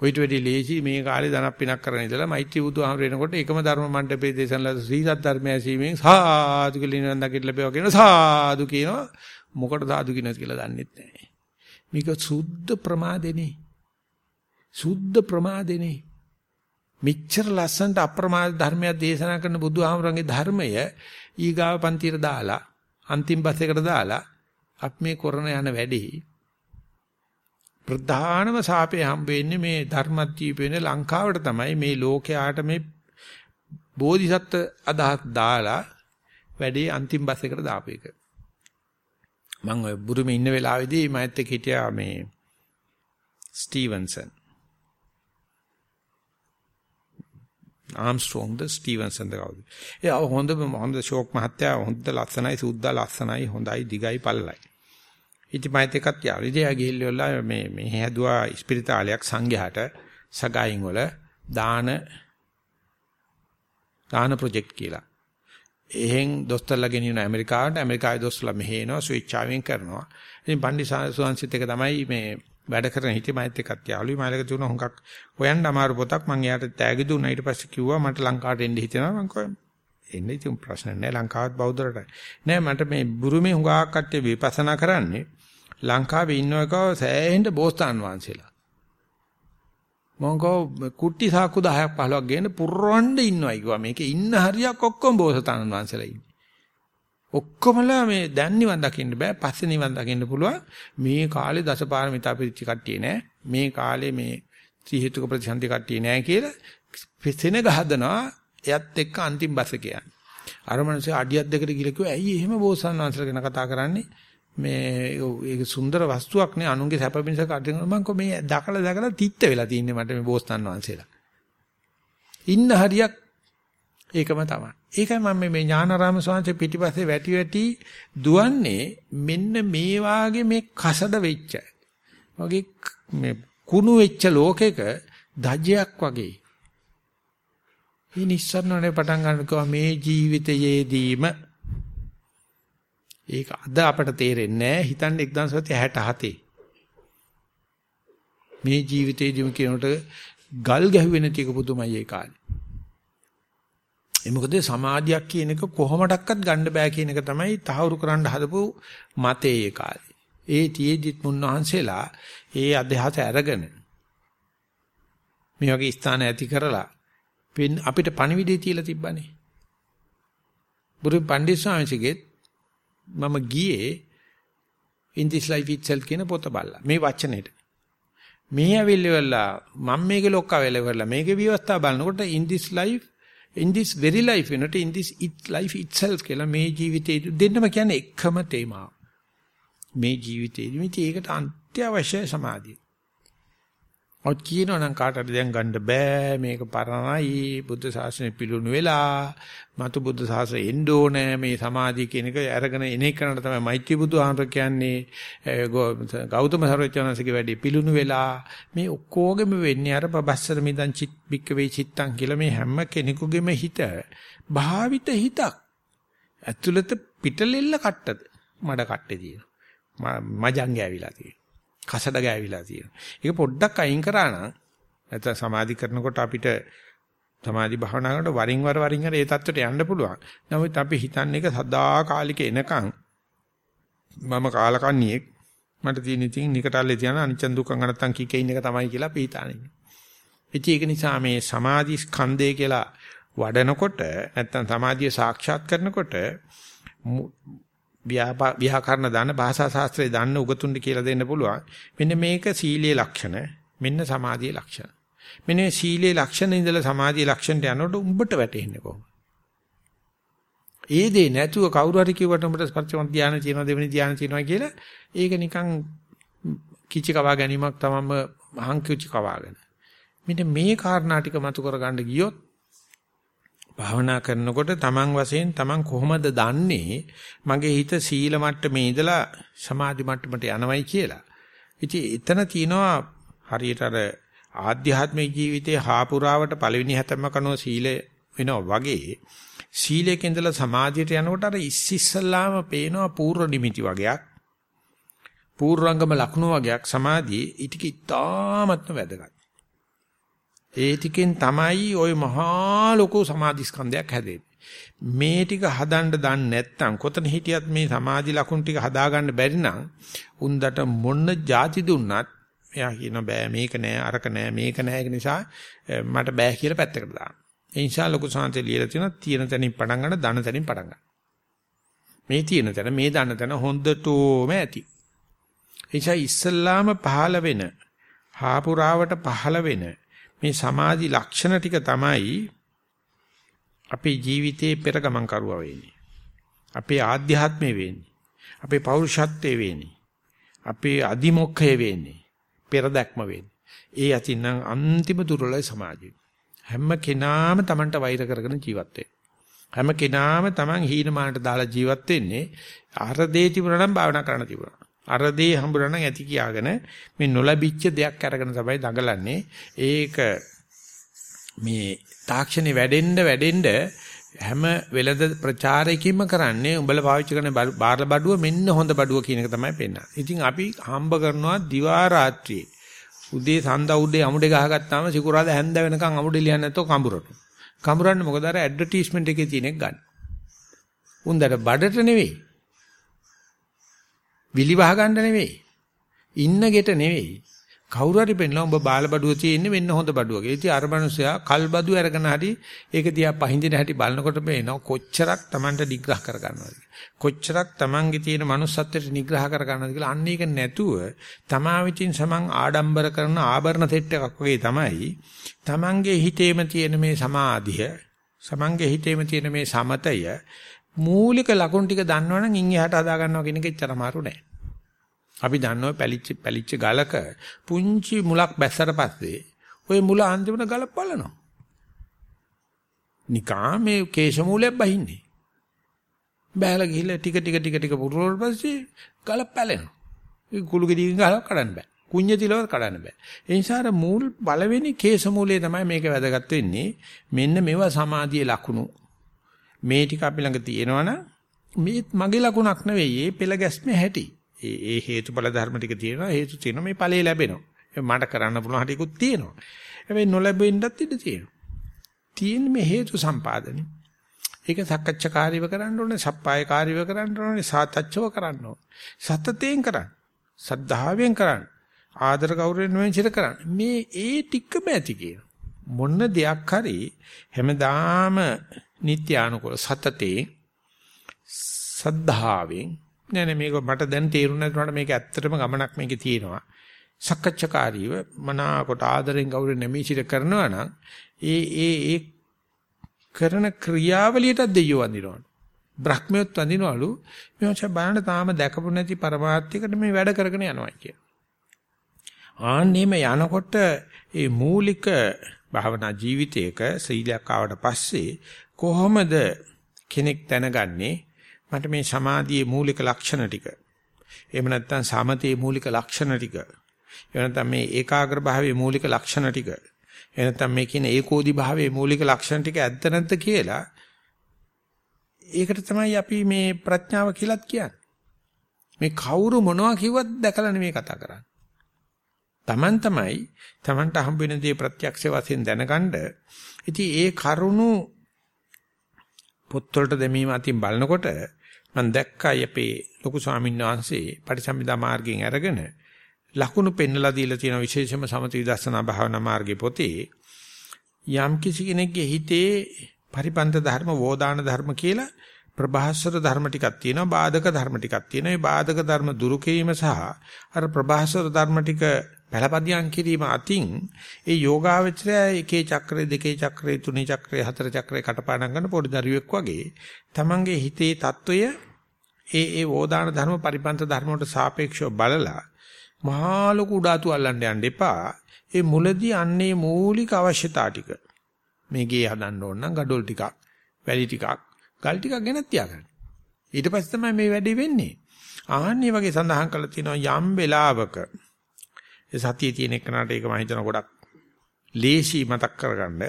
අප්පා කොයිට වැඩි ලේසි මේ කාලේ ධනක් පිනක් කරගෙන ඉඳලා මෛත්‍රී බුදුහාමර එනකොට එකම ධර්ම මණ්ඩපයේ දේශනලා ශ්‍රී සත් ධර්මය ඇසීමෙන් සාදු කියලා නිවන් දකින්න ලැබෙවා කියන සාදු කියනවා මොකට සාදු කියනද කියලා දන්නෙත් නැහැ. මේක සුද්ධ ප්‍රමාදෙනේ. සුද්ධ ප්‍රමාදෙනේ. මෙච්චර ලස්සනට අප්‍රමාද ධර්මයක් දේශනා කරන බුදුහාමරගේ ධර්මය ඊගාව පන්තියට දාලා අන්තිම බස් එකට දාලා අපි මේ කරන යන වැඩේ ප්‍රධානම සාපේ හම්බ වෙන්නේ මේ ධර්මද්වීපේ වෙන ලංකාවට තමයි මේ ලෝකයාට මේ බෝධිසත්ව අදහස් දාලා වැඩේ අන්තිම බස් එකට දාපු එක. මම ඔය බුරුමේ ඉන්න වෙලාවේදී මයිත් එක්ක හිටියා මේ ස්ටීවන්සන්. ආම්ස්ට්‍රෝං ද ස්ටීවන්සන් ද කවුද? ඒ හොඳ හොඳ ෂෝක් මහත්තයා හොඳ ලස්සනයි සුද්දා ලස්සනයි හොඳයි දිගයි පල්ලයි. ඉතින් මයිත් එකත් යාළු. ඉතින් එයා ගිහිල්ලා මේ මේ හැදුවා ස්පිරිතාලයක් සංඝයාට සගායින් වල දාන දාන ප්‍රොජෙක්ට් කියලා. එහෙන් දොස්තරලා ගෙනියන ඇමරිකාවට ඇමරිකාවේ දොස්තරලා මෙහෙ එනවා ස්විච්චාවෙන් කරනවා. ඉතින් පණ්ඩි සුවන්සිත් එක තමයි මේ වැඩ කරන හිටි මයිත් එකත් යාළුයි මයිලක තුන හුඟක් හොයන්න අමාරු පොතක් මම එයාට තෑගි දුන්නා ඊට පස්සේ කිව්වා මට ලංකාවට එන්න හිතෙනවා මම කිව්වා එන්නේ ඉතින් ප්‍රශ්න නැහැ ලංකාවත් බෞද්ධරට නෑ මට මේ බුරුමේ හුඟක් කට්ටිය විපස්සනා කරන්නේ ලංකාවේ ඉන්නවකව සෑහෙන්න බෝසතාන් වහන්සේලා. මොංගෝ කුට්ටි සාකු 10ක් 15ක් ගේන පුරවන්න ඉන්නවා කිව්වා. මේකේ ඉන්න හරියක් ඔක්කොම බෝසතාන් වහන්සේලා ඉන්නේ. ඔක්කොමලා මේ දැන් නිවන් දකින්න බෑ පස්සේ නිවන් දකින්න පුළුවන් මේ කාලේ දසපාරමිතා පිරිච්ච කට්ටිය නෑ මේ කාලේ මේ සීහිතුක ප්‍රතිසන්දි කට්ටිය නෑ කියලා පෙසෙන ගහදනවා එයත් එක්ක අන්තිම බස් එක යන්නේ. අර මනුස්සයා අඩියක් දෙකට ගිහලා කිව්වා ඇයි එහෙම බෝසත්න් වහන්සේලා ගැන කතා කරන්නේ? මේ ඒක සුන්දර වස්තුවක් නේ අනුන්ගේ සැප පිණිස කටින් මම කො මේ දකලා දකලා තිත්ත වෙලා තින්නේ මට මේ බෝසත්න් වහන්සේලා. ඉන්න හරියක් ඒකම තමයි. ඒකයි මම මේ ඥානාරාම ස්වාමීන් පිටිපස්සේ වැටි වැටි දුවන්නේ මෙන්න මේ වාගේ මේ කසඩ වෙච්ච. වගේ මේ කුණු වෙච්ච ලෝකෙක දජයක් වගේ. මේ නිස්සරණනේ පටන් ගන්නකෝ මේ ජීවිතයේදීම ඒක අද අපට තේරෙන්නේ නැහැ හිතන්න 1967 මේ ජීවිතේදීම කියනකොට ගල් ගැහුවේ නැති එක පුදුමයි ඒ කාලේ. ඒ මොකද සමාධියක් කියන එක කොහොමඩක්වත් ගන්න බෑ කියන එක තමයි තහවුරු කරන්න හදපු මතේ ඒ කාලේ. ඒ තියේදිත් මුන්නහන්සේලා ඒ අධ්‍යාස අරගෙන මේ වගේ ස්ථාන ඇති කරලා අපිට පණිවිඩය තියලා තිබ්බනේ. බුදු පණ්ඩිත ස්වාමීන්සේගෙත් මම ගියේ in this life itself කියන පොත බලලා මේ වචනෙට. මේ ඇවිල්ලා මම මේකේ ලොක්කා වෙලා ඉවරලා මේකේ විවස්ථා බලනකොට in this life in this very life වෙනට in this it life itself කියලා මේ ජීවිතේ දෙන්නම කියන්නේ එකම තේමාව. මේ ජීවිතේදී මේක ඒකට අත්‍යවශ්‍ය සමාධිය. ඔත් කියනවනම් කාටද දැන් ගන්න බෑ. මේක පරණයි. බුද්ධ ශාසනය පිළුණු වෙලා මතු බුද්ධ ශාසනය එන්න ඕනේ. මේ සමාධිය කියන එක අරගෙන එන එකනට තමයි මෛත්‍රී බුදුහාමර කියන්නේ. ගෞතම සර්වචනන්සේගේ වැඩි පිළුණු වෙලා මේ ඔක්කොගෙම වෙන්නේ අර පබස්සර මිදන් චිත් බික්ක වේ චිත්තං කියලා මේ හැම කෙනෙකුගේම හිත භාවිත හිතක්. ඇතුළත පිටලෙල්ල කට්ටද? මඩ කට්ටේ තියෙනවා. මජං ගෑවිලා තියෙනවා. කසඩ ගෑවිලා තියෙනවා. ඒක පොඩ්ඩක් අයින් කරා නම් නැත්නම් සමාධි කරනකොට අපිට සමාධි භාවනා කරනකොට වරින් වර වරින් වර ඒ தත්වයට යන්න පුළුවන්. නමුත් අපි හිතන්නේ ඒක සදාකාලික එනකන් මම කාලකන්ණියෙක් මට තියෙන ඉතින් නිකටල්ලේ තියන අනිච්ච දුක්ඛ නැත්තම් කිකේින් එක තමයි කියලා අපි හිතානේ. ඉතින් ඒක නිසා මේ සමාධි ස්කන්ධය කියලා වඩනකොට නැත්තම් සමාධිය සාක්ෂාත් කරනකොට ව්‍යාකරණ දන්න භාෂා ශාස්ත්‍රය දන්න උගතුන්ට කියලා දෙන්න පුළුවන්. මෙන්න මේක සීලයේ ලක්ෂණ, මෙන්න සමාධියේ ලක්ෂණ. මෙන්න මේ සීලයේ ලක්ෂණ ඉඳලා සමාධියේ ලක්ෂණට යනකොට උඹට වැටෙන්නේ කොහොමද? ඒ දේ නැතුව කවුරු හරි කිව්වට උඹට පරිචම ධානය තියෙනවා දෙවෙනි ධානය තියෙනවා කියලා ඒක නිකන් කිචි කවා ගැනීමක් තමම අහංකිචි කවාගෙන. මෙන්න මේ කාරණා ටික මතු කරගන්න ගියොත් භාවනා කරනකොට තමන් වශයෙන් තමන් කොහොමද දන්නේ මගේ හිත සීල මට්ටමේ ඉඳලා සමාධි මට්ටමට යනවයි කියලා. ඉතින් එතන තියෙනවා හරියට අර ආධ්‍යාත්මික ජීවිතයේ හාපුරාවට පළවෙනි හැතැම්ම කනෝ සීලය වෙනවා වගේ සීලයක ඉඳලා සමාධියට යනකොට අර ඉස්සිස්සලාම පේනවා පූර්ව නිමිති වගේක් පූර්වංගම ලක්ෂණ වගේක් සමාධියේ ඊටික ඉතාමත්ම වැදගත්. ඒ ටිකෙන් තමයි ওই මහා ලොකු සමාධි ස්කන්ධයක් හැදෙන්නේ. මේ ටික හදන්න දන්නේ නැත්නම් කොතන හිටියත් මේ සමාධි ලකුණු ටික හදාගන්න බැරි නම් උන්දට මොන જાති දුන්නත් එයා කියන බෑ මේක නෑ අරක නෑ මේක නෑ නිසා මට බෑ කියලා පැත්තකට දානවා. ඒ නිසා ලොකු සාන්තේ ලියලා තියෙනවා තියෙන තැනින් පටන් ගන්න ධන තැනින් පටන් ගන්න. මේ තියෙන තැන මේ ධන තැන හොඳටම ඇති. ඒ නිසා ඉස්සල්ලාම පහළ වෙන හාපුරාවට පහළ වෙන මේ සමාධි ලක්ෂණ ටික තමයි අපේ ජීවිතේ පෙර ගමන් කරුවා වෙන්නේ. අපේ ආධ්‍යාත්මය වෙන්නේ. අපේ පෞරුෂත්වයේ වෙන්නේ. අපේ අදිමොක්ඛය වෙන්නේ. පෙර දැක්ම වෙන්නේ. ඒ අතින්නම් අන්තිම දුර්වලයි සමාජය. හැම කෙනාම Tamanට වෛර කරගෙන ජීවත් හැම කෙනාම Taman හීනමානට දාලා ජීවත් වෙන්නේ අර දේ තිබුණා නම් භාවනා කරන්න තිබුණා. අර දේ හම්බුනා නම් ඇති කියාගෙන මේ නොලැබිච්ච දෙයක් අරගෙන තමයි දඟලන්නේ. ඒක මේ තාක්ෂණي වැඩෙන්න වැඩෙන්න හැම වෙළඳ ප්‍රචාරයකින්ම කරන්නේ උඹලා පාවිච්චි කරන බාර බඩුව මෙන්න හොඳ බඩුව කියන එක තමයි පෙන්නන්නේ. ඉතින් අපි හම්බ කරනවා දිවා රාත්‍රියේ. උදේ සඳ උදේ අමුඩේ ගහගත්තාම සිකුරාද හැන්ද වෙනකන් අමුඩේ ලියන්නේ නැතෝ කඹරට. කඹරන්නේ මොකද අර ඇඩ්වර්ටයිස්මන්ට් එකේ තියෙන එක ගන්න. උන්දර බඩට නෙවෙයි. විලි වහ ගන්න නෙවෙයි. ඉන්න ගෙට නෙවෙයි. කවුරු හරි පෙන්නලා උඹ බාල බඩුව තියෙන්නේ වෙන්න හොඳ බඩුවක. ඉතින් අර මනුස්සයා කල් බඩුව අරගෙන හරි ඒක දිහා පහින්දින හැටි බලනකොට පේනවා කොච්චරක් Tamanට නිග්‍රහ කරගන්නවද කොච්චරක් Tamanගේ තියෙන manussත්වයට නිග්‍රහ කරගන්නවද කියලා අන්න ඒක නැතුව තමා විචින් සමන් ආඩම්බර කරන ආභරණ සෙට් එකක් වගේ තමයි Tamanගේ හිතේම තියෙන මේ සමාධිය සමන්ගේ හිතේම තියෙන මේ සමතය මූලික ලකුණු ටික දන්නවනම් ඉන් එහාට හදා ගන්නවා කියන එක එච්චර අමාරු නෑ. අපි දන්නවා පැලිච්ච පැලිච්ච ගලක පුංචි මුලක් බැස්සට පස්සේ ওই මුල අන්තිමට ගල පලනවා. නිකා මේ කේශ මූලයක් බහින්නේ. බෑලා ගිහිල්ලා ටික ටික ටික ටික පුරවල පස්සේ ගල පැලෙනවා. ඒ කුළු ගෙඩියකින් ගලක් කඩන්න බෑ. කුඤ්ඤ තිලවත් කඩන්න බෑ. ඒ නිසා අර මූල් පළවෙනි කේශ මූලයේ තමයි මේක වැදගත් වෙන්නේ. මෙන්න මේවා සමාධියේ ලකුණු. මේ ටික අපි ළඟ තියෙනවනම් මේ මගේ ලකුණක් නෙවෙයි. ඒ පෙළ ගැස්මේ හැටි. ඒ ඒ හේතුඵල ධර්ම ටික තියෙනවා. හේතු තියෙනවා මේ ඵලයේ ලැබෙනවා. මට කරන්න පුළුවන් හටිකුත් තියෙනවා. හැබැයි නොලැබෙන්නත් ඉඩ තියෙනවා. තියෙන මේ හේතු සම්පාදනය. ඒක සක්කච්ඡාකාරීව කරන්න ඕනේ, සප්පායකාරීව කරන්න ඕනේ, සාතච්ඡව කරන්න ඕනේ. සතතෙන් කරන්න. සද්ධාවෙන් කරන්න. ආදර ගෞරවයෙන් වෙන්චිත කරන්න. මේ ඒ ටිකම ඇති කියන. මොන දෙයක් හරි හැමදාම නිත්‍යානුකූල සතතේ සද්ධාවෙන් නෑ නෑ මේක මට දැන් තේරුණ නැතුනට මේක ඇත්තටම ගමනක් මේකේ තියෙනවා. සක්කච්ඡාකාරීව මනාකොට ආදරෙන් ගෞරවයෙන් නැමීචිත කරනවා නම් ඒ ඒ ඒ කරන ක්‍රියාවලියට දෙයියෝ වඳිනවා. බ්‍රහ්මියොත් වඳිනවලු මේ බලන්න තාම දැකපු නැති પરමාර්ථයකට මේ වැඩ කරගෙන යනවා කියන. ආන්නේම යනකොට ඒ මූලික භාවනා ජීවිතයක සීලයක් ආවට පස්සේ කොහොමද කෙනෙක් දැනගන්නේ? මට මේ සමාධියේ මූලික ලක්ෂණ ටික. එහෙම නැත්නම් සමතේ මූලික ලක්ෂණ ටික. එහෙම නැත්නම් මේ ඒකාග්‍ර භාවයේ මූලික ලක්ෂණ ටික. එහෙම නැත්නම් මේ කියන ඒකෝදි භාවයේ මූලික ලක්ෂණ ටික ඇත්ත නැද්ද කියලා ඒකට තමයි අපි මේ ප්‍රඥාව කියලාත් කියන්නේ. මේ කවුරු මොනවා කිව්වත් දැකලා නෙමෙයි කතා කරන්නේ. Taman තමයි Tamanට හම්බ වෙන දේ ප්‍රත්‍යක්ෂ වශයෙන් දැනගන්න. ඉතින් ඒ කරුණු පොත්වලට දැමීම අතින් බලනකොට මම දැක්කයි අපේ ලොකු ස්වාමීන් වහන්සේ පටිසම්භිදා මාර්ගයෙන් අරගෙන ලකුණු පෙන්නලා දීලා තියෙන විශේෂම සමථ විදර්ශනා භාවනා මාර්ගයේ පොතේ යම් කිසි කෙනෙක්ගේ හිතේ පරිපන්ත ධර්ම වෝදාන ධර්ම කියලා ප්‍රභාස්වර ධර්ම ටිකක් තියෙනවා බාධක ධර්ම ටිකක් තියෙනවා මේ බාධක ධර්ම දුරු කිරීම සහ අර ප්‍රභාස්වර ධර්ම ටික පළපදියම් කිරීම අතින් ඒ යෝගාවචරය එකේ චක්‍රේ දෙකේ චක්‍රේ තුනේ චක්‍රේ හතර චක්‍රේ කටපාඩම් කරන පොඩි දරුවෙක් වගේ තමන්ගේ හිතේ తত্ত্বය ඒ ඒ ඕදාන ධර්ම පරිපන්ත ධර්ම වලට සාපේක්ෂව බලලා මහා ලොකු උඩාතු අල්ලන්න යන්න එපා. ඒ මුලදී අන්නේ මූලික අවශ්‍යතා ටික මේ ගේ හදන්න ඕන නම් gadol ටිකක්, වැලි ටිකක්, ගල් ටිකක් ගෙනත් තියාගන්න. ඊට පස්සේ තමයි මේ වැඩේ වෙන්නේ. ආන්නේ වගේ සඳහන් කරලා තියෙනවා යම් වෙලාවක ඒ සතියේ තියෙන එකනට ඒක මම හිතන ගොඩක් ලේසි මතක් කරගන්න.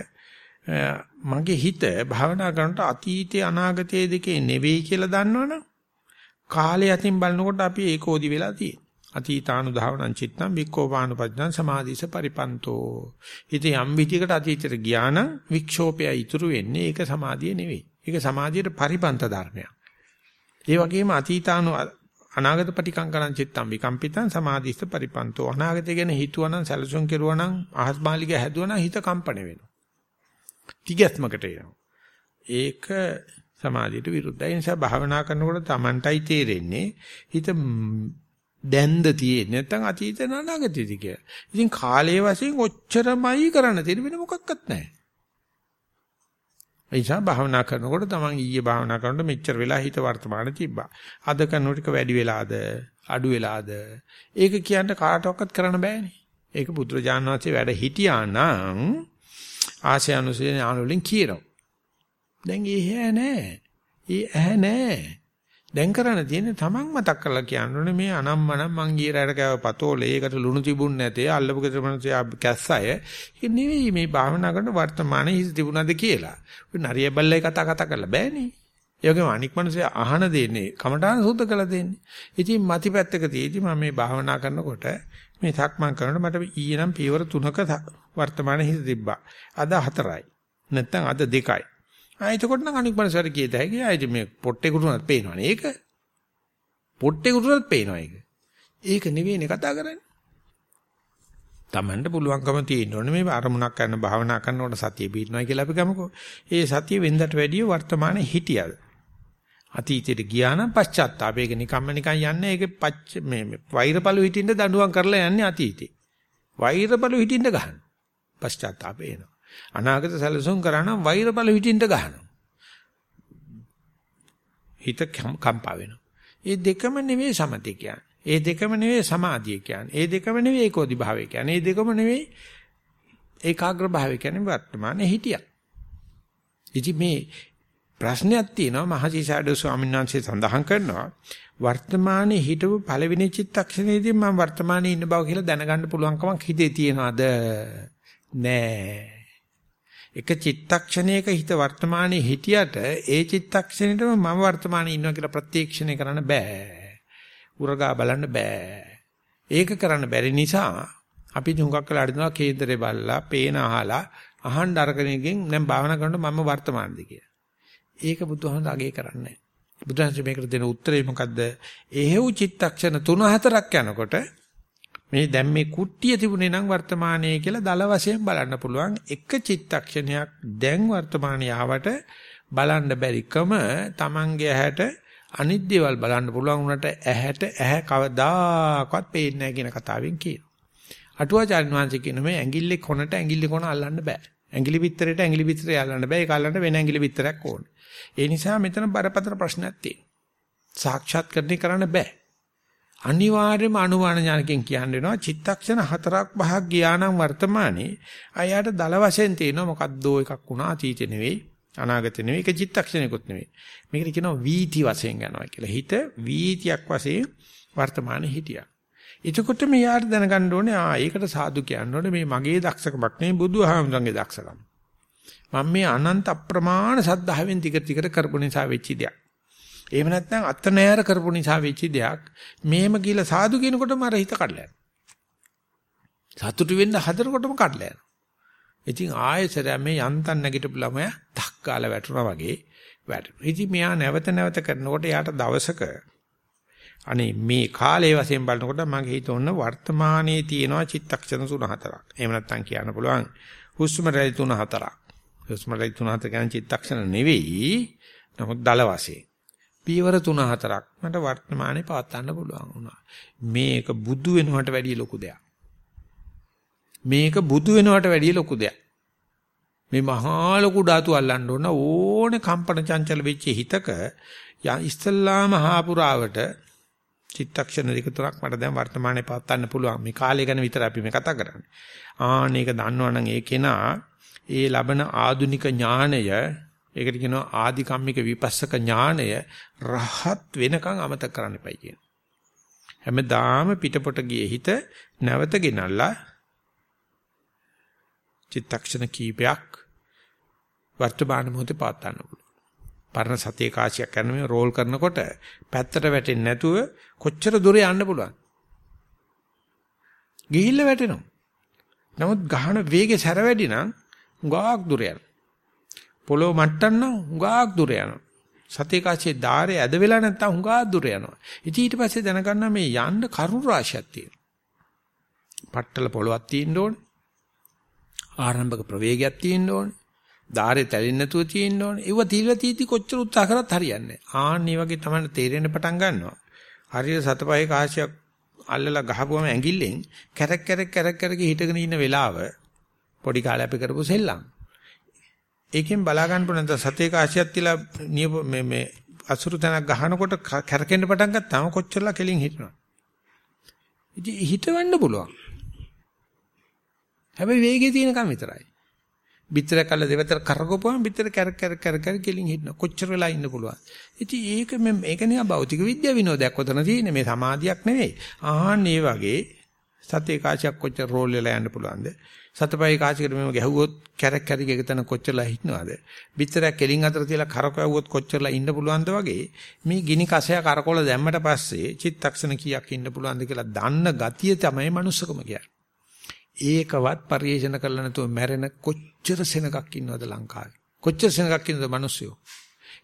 මගේ හිත භාවනා කරනකොට අතීතයේ අනාගතයේ දෙකේ නෙවෙයි කියලා දන්නවනම් කාලය අතින් බලනකොට අපි ඒකෝදි වෙලා තියෙනවා. අතීතානුධාවනං චිත්තං වික්ඛෝපානුපජ්ජං සමාධිස පරිපන්තෝ. ඉතින් යම් විදියකට අතීතයට ගියා නම් වික්ෂෝපය ඉතුරු වෙන්නේ ඒක සමාධිය නෙවෙයි. ඒක සමාධියට පරිපන්ත ධර්මයක්. ඒ වගේම අතීතානු අනාගත පටිකංකරං චිත්තං විකම්පිතං සමාධිස්ස පරිපන්තෝ අනාගතය ගැන හිතුවනම් සැලසුම් කෙරුවනම් අහස් මාලිගය හැදුවනම් හිත කම්පණ වෙනවා. තිගැස්මකට එනවා. ඒක සමාධියට විරුද්ධයි. ඒ නිසා භාවනා කරනකොට Tamanටයි තේරෙන්නේ හිත දැන්ද තියෙන්නේ නැත්නම් අතීත අනාගතයේදී කියලා. ඉතින් කාලයේ වශයෙන් ඔච්චරමයි කරන්න තියෙන වෙන මොකක්වත් නැහැ. ඒ නිසා භාවනා කරනකොට තමන් ඊයේ භාවනා කරනකොට මෙච්චර වෙලා හිත වර්තමාන තිබ්බා. අද කරනකොට ටික වැඩි වෙලාද අඩු වෙලාද ඒක කියන්න කාටවත් කරන්න බෑනේ. ඒක බුදුරජාණන් වහන්සේ වැඩ හිටියා නම් ආශය අනුසය ඥානවලින් කියනවා. දැන් ඒ නෑ. ඒ ඇහැ නෑ. දැන් කරන්න තියෙන්නේ Taman මතක් කරලා කියන්න මේ අනම්මනම් මං ගියරට කෑව පතෝලේ ඒකට ලුණු තිබුණ නැතේ අල්ලපු ගෙදර මනුස්සයා කැස්සය ඒක නෙවෙයි මේ භාවනා කරන වර්තමානයේ හිත තිබුණාද කියලා. ඔය නරිය බල්ලයි කතා කතා කරලා බෑනේ. ඒ වගේම අනික් මනුස්සයා අහන දෙන්නේ කමඨාන සුද්ධ කරලා දෙන්නේ. ඉතින් මතිපැත්තක තියේදී මම මේ භාවනා කරනකොට මේ සක්මන් කරනකොට මට ඊයේ නම් පියවර තුනක වර්තමානයේ හිත තිබ්බා. අද හතරයි. නැත්තම් අද දෙකයි. ආ එතකොට නම් අනික් මනසට කියත හැකි. ආයිත් මේ පොට්ටේ කුරුණත් පේනවනේ. ඒක පොට්ටේ කුරුණත් පේනවා ඒක. ඒක නෙවෙයිනේ කතා කරන්නේ. Tamanට පුළුවන්කම තියෙන්න ඕනේ මේ අරමුණක් කරන භාවනා කරනකොට සතිය පිටනවා කියලා අපි ගමුකෝ. ඒ සතිය වෙන්දට වැඩිය වර්තමානයේ හිටියද? අතීතයට ගියා නම් පශ්චාත්තාපයක නිකම්ම නිකන් යන්නේ ඒක පච්ච මේ වෛරපළු හිටින්න දඬුවම් කරලා යන්නේ අතීතේ. වෛරපළු හිටින්න ගහන. පශ්චාත්තාපය එනවා. අනාගත සැලසුම් කරා නම් වෛරපළු හිටින්න ගහනවා. හිත කම්පා වෙනවා. ඒ දෙකම නෙවෙයි සමතේ කියන්නේ. ඒ දෙකම නෙවෙයි සමාධිය කියන්නේ. ඒ දෙකම නෙවෙයි ඒකෝදි භාවය කියන්නේ. ඒ දෙකම නෙවෙයි ඒකාග්‍ර භාවය කියන්නේ වර්තමානයේ හිටියා. ඉතින් මේ ප්‍රශ්නයක් තියෙනවා මහසිසාඩෝ ස්වාමීන් වහන්සේ සඳහන් කරනවා වර්තමානයේ හිටපු පළවෙනි චිත්තක්ෂණයේදී මම වර්තමානයේ ඉන්න බව කියලා දැනගන්න පුළුවන්කමක් හිතේ තියනවාද නෑ එක චිත්තක්ෂණයක හිත වර්තමානයේ හිටියට ඒ චිත්තක්ෂණයටම මම වර්තමානයේ ඉන්නවා කියලා ප්‍රත්‍යක්ෂණය කරන්න බෑ උරගා බලන්න බෑ. ඒක කරන්න බැරි නිසා අපි හුඟක් වෙලා අడిනවා කේන්දරේ බලලා, පේන අහලා, අහන්න අරගෙනකින් දැන් භාවනා කරනකොට මම වර්තමානදී කියලා. ඒක බුදුහාමුදුර අගේ කරන්නේ නැහැ. බුදුහාමුදුර මේකට දෙන උත්තරේ මොකද්ද? එහෙව් චිත්තක්ෂණ 3-4ක් යනකොට මේ දැන් මේ කුට්ටිය තිබුණේ නම් වර්තමානයේ කියලා දල වශයෙන් බලන්න පුළුවන් එක චිත්තක්ෂණයක් දැන් වර්තමානයේ ආවට බලන්න බැරිකම Tamange ඇහැට අනිත් දේවල් බලන්න පුළුවන් උනට ඇහැට ඇහැ කවදාකවත් පේන්නේ නැහැ කියන කතාවෙන් කියනවා. අටුවාචාර්ය වංශය කියන මේ ඇඟිල්ලේ කොනට ඇඟිල්ලේ කොන අල්ලන්න බෑ. ඇඟිලි පිටරේට ඇඟිලි පිටරේ අල්ලන්න බෑ. ඒක අල්ලන්න වෙන ඇඟිලි පිටරයක් ඕනේ. ඒ නිසා මෙතන බරපතල ප්‍රශ්නයක් තියෙනවා. සාක්ෂාත්කරණය කරන්න බෑ. අනිවාර්යයෙන්ම අනුමාන ඥානකින් කියන්න වෙනවා චිත්තක්ෂණ හතරක් පහක් ගියා නම් වර්තමානයේ අයාට දල වශයෙන් තියෙනවා මොකද්දෝ එකක් වුණා අතීතේ නෙවෙයි අනාගතේ නෙවෙයි ඒක චිත්තක්ෂණයකුත් නෙවෙයි. මේකට කියනවා වීති වශයෙන් යනවා කියලා. හිත වීතියක් වශයෙන් වර්තමානයේ හිටියා. එතකොට මෙයාට දැනගන්න ඕනේ ආ ඒකට සාදු කියන්න ඕනේ මේ මගේ දක්ෂකමක් නෙවෙයි බුදුහාමුදුරන්ගේ දක්ෂකම. මම මේ අනන්ත අප්‍රමාණ සද්ධාවෙන් ටික ටිකට කරපු නිසා වෙච්ච දෙයක්. එහෙම නැත්නම් අත නෑර කරපු නිසා වෙච්ච දෙයක්. මේම කියලා සාදු කියනකොට මර හිත කඩලා යනවා. සතුටු වෙන්න හදනකොටම කඩලා යනවා. ඉතින් ආයෙසර මේ යන්තම් නැගිටපු ළමයා තක් කාලා වැටුණා වගේ වැටුණා. ඉතින් මෙයා නැවත නැවත කරනකොට යාට දවසක අනේ මේ කාලයේ වශයෙන් බලනකොට මගේ හිත ඔන්න වර්තමානයේ තියෙනවා චිත්තක්ෂණ 3-4ක්. එහෙම නැත්නම් කියන්න පුළුවන් හුස්ම රැලි 3-4ක්. හුස්ම රැලි 3-4 කියන්නේ චිත්තක්ෂණ නෙවෙයි. නමුත් දල වශයෙන්. පීවර 3-4ක් මට වර්තමානයේ පවත්වන්න පුළුවන් වුණා. මේක බුදු වෙනවට වැඩිය ලොකු දෙයක්. මේක බුදු වෙනවට වැඩිය ලොකු දෙයක්. මේ මහා ලොකු ධාතු අල්ලන්න ඕන ඕනේ කම්පන චංචල වෙච්ච හිතක ඉස්තල්ලාම හාපුරාවට චිත්තක්ෂණ දෙක තුනක් මට දැන් වර්තමානයේ පවත්වන්න පුළුවන්. මේ කාලය ගැන විතර අපි මේ කතා කරන්නේ. ආන්න ඒක දන්නවනම් ඒ කෙනා ඒ ලබන ආදුනික ඥාණය ඒකට කියනවා ආධිකම්මික විපස්සක ඥාණය රහත් වෙනකන් අමතක කරන්න එපයි කියන. හැමදාම පිටපොට ගියේ හිත නැවත ගෙනල්ලා චිත්තක්ෂණ කීපයක් වර්තමාන මොහොතේ පාත්තන්න පුළුවන්. පරණ සතිය කාසියක් කරන මේ රෝල් කරනකොට පැත්තට වැටෙන්නේ නැතුව කොච්චර දුර යන්න පුළුවන්. ගිහිල්ලා වැටෙනවා. නමුත් ගහන වේගය සැර වැඩි නම් උගාක් දුර යනවා. පොළොව මට්ටම් නම් උගාක් දුර යනවා. සතිය කාසියේ ධාරේ ඇද වෙලා නැත්තම් උගාක් දුර යනවා. ඉතින් ඊට පස්සේ දැනගන්න මේ යන්න කරුණ රාශියක් තියෙනවා. පట్టල පොළොවක් තියෙන්න ඕනේ. ආරම්භක ප්‍රවේගයක් තියෙන්න ඕනේ. ධාරේ තැලෙන්නේ නැතුව තියෙන්න ඕනේ. ඒව තීලා තීති කොච්චර උත්සාහ කරත් හරියන්නේ නැහැ. ආන් මේ වගේ තමයි තේරෙන්න පටන් ගන්නවා. හරියට සතපහේ කාසියක් අල්ලලා ගහපුවම ඇඟිල්ලෙන් කැරක් කැරක් කැරක් කැරක හිටගෙන ඉන්න වෙලාව පොඩි කාලේ අපි කරපු සෙල්ලම්. ඒකෙන් බලා ගන්න පුළුවන් සතේ කාසියක් තියලා මේ මේ අසුරු තැනක් ගහනකොට කැරකෙන්න පටන් ගත්තාම කොච්චරලා කෙලින් හිටිනවා. ඉතින් හිතවන්න පුළුවන්. හැබැයි වේගය තියෙනකම් විතරයි. බිත්තර කල්ල දෙවතර කරකවපුවම බිත්තර කර කර කර කර කෙලින් හිටන කොච්චර වෙලා ඉන්න පුළුවන්. ඉතින් ඒක මේ මේක නිකන් භෞතික විද්‍යාව විනෝදයක් උතන තියෙන්නේ මේ සමාධියක් නෙවෙයි. ආහන් මේ වගේ සතේ කාසියක් කොච්චර රෝල් වෙලා යන්න පුළුවන්ද? සතපයි කාසියකට මෙම ගැහුවොත් කැරක් කැරික එක තැන කොච්චරලා හිටනවද? බිත්තරයක් කෙලින් අතර තියලා කරකවුවොත් කොච්චරලා ඉන්න පුළුවන්ද වගේ මේ ගිනි කසය කරකොල දැම්මට පස්සේ චිත්තක්ෂණ කීයක් ඉන්න පුළුවන්ද කියලා දන්න ගතිය තමයි මනුස්සකම කියන්නේ. ඒකවත් පරිේෂණ කරලා නැතුව මැරෙන කොච්චර සෙනගක් ඉන්නවද ලංකාවේ? කොච්චර සෙනගක් ඉන්නවද මිනිස්සුયો?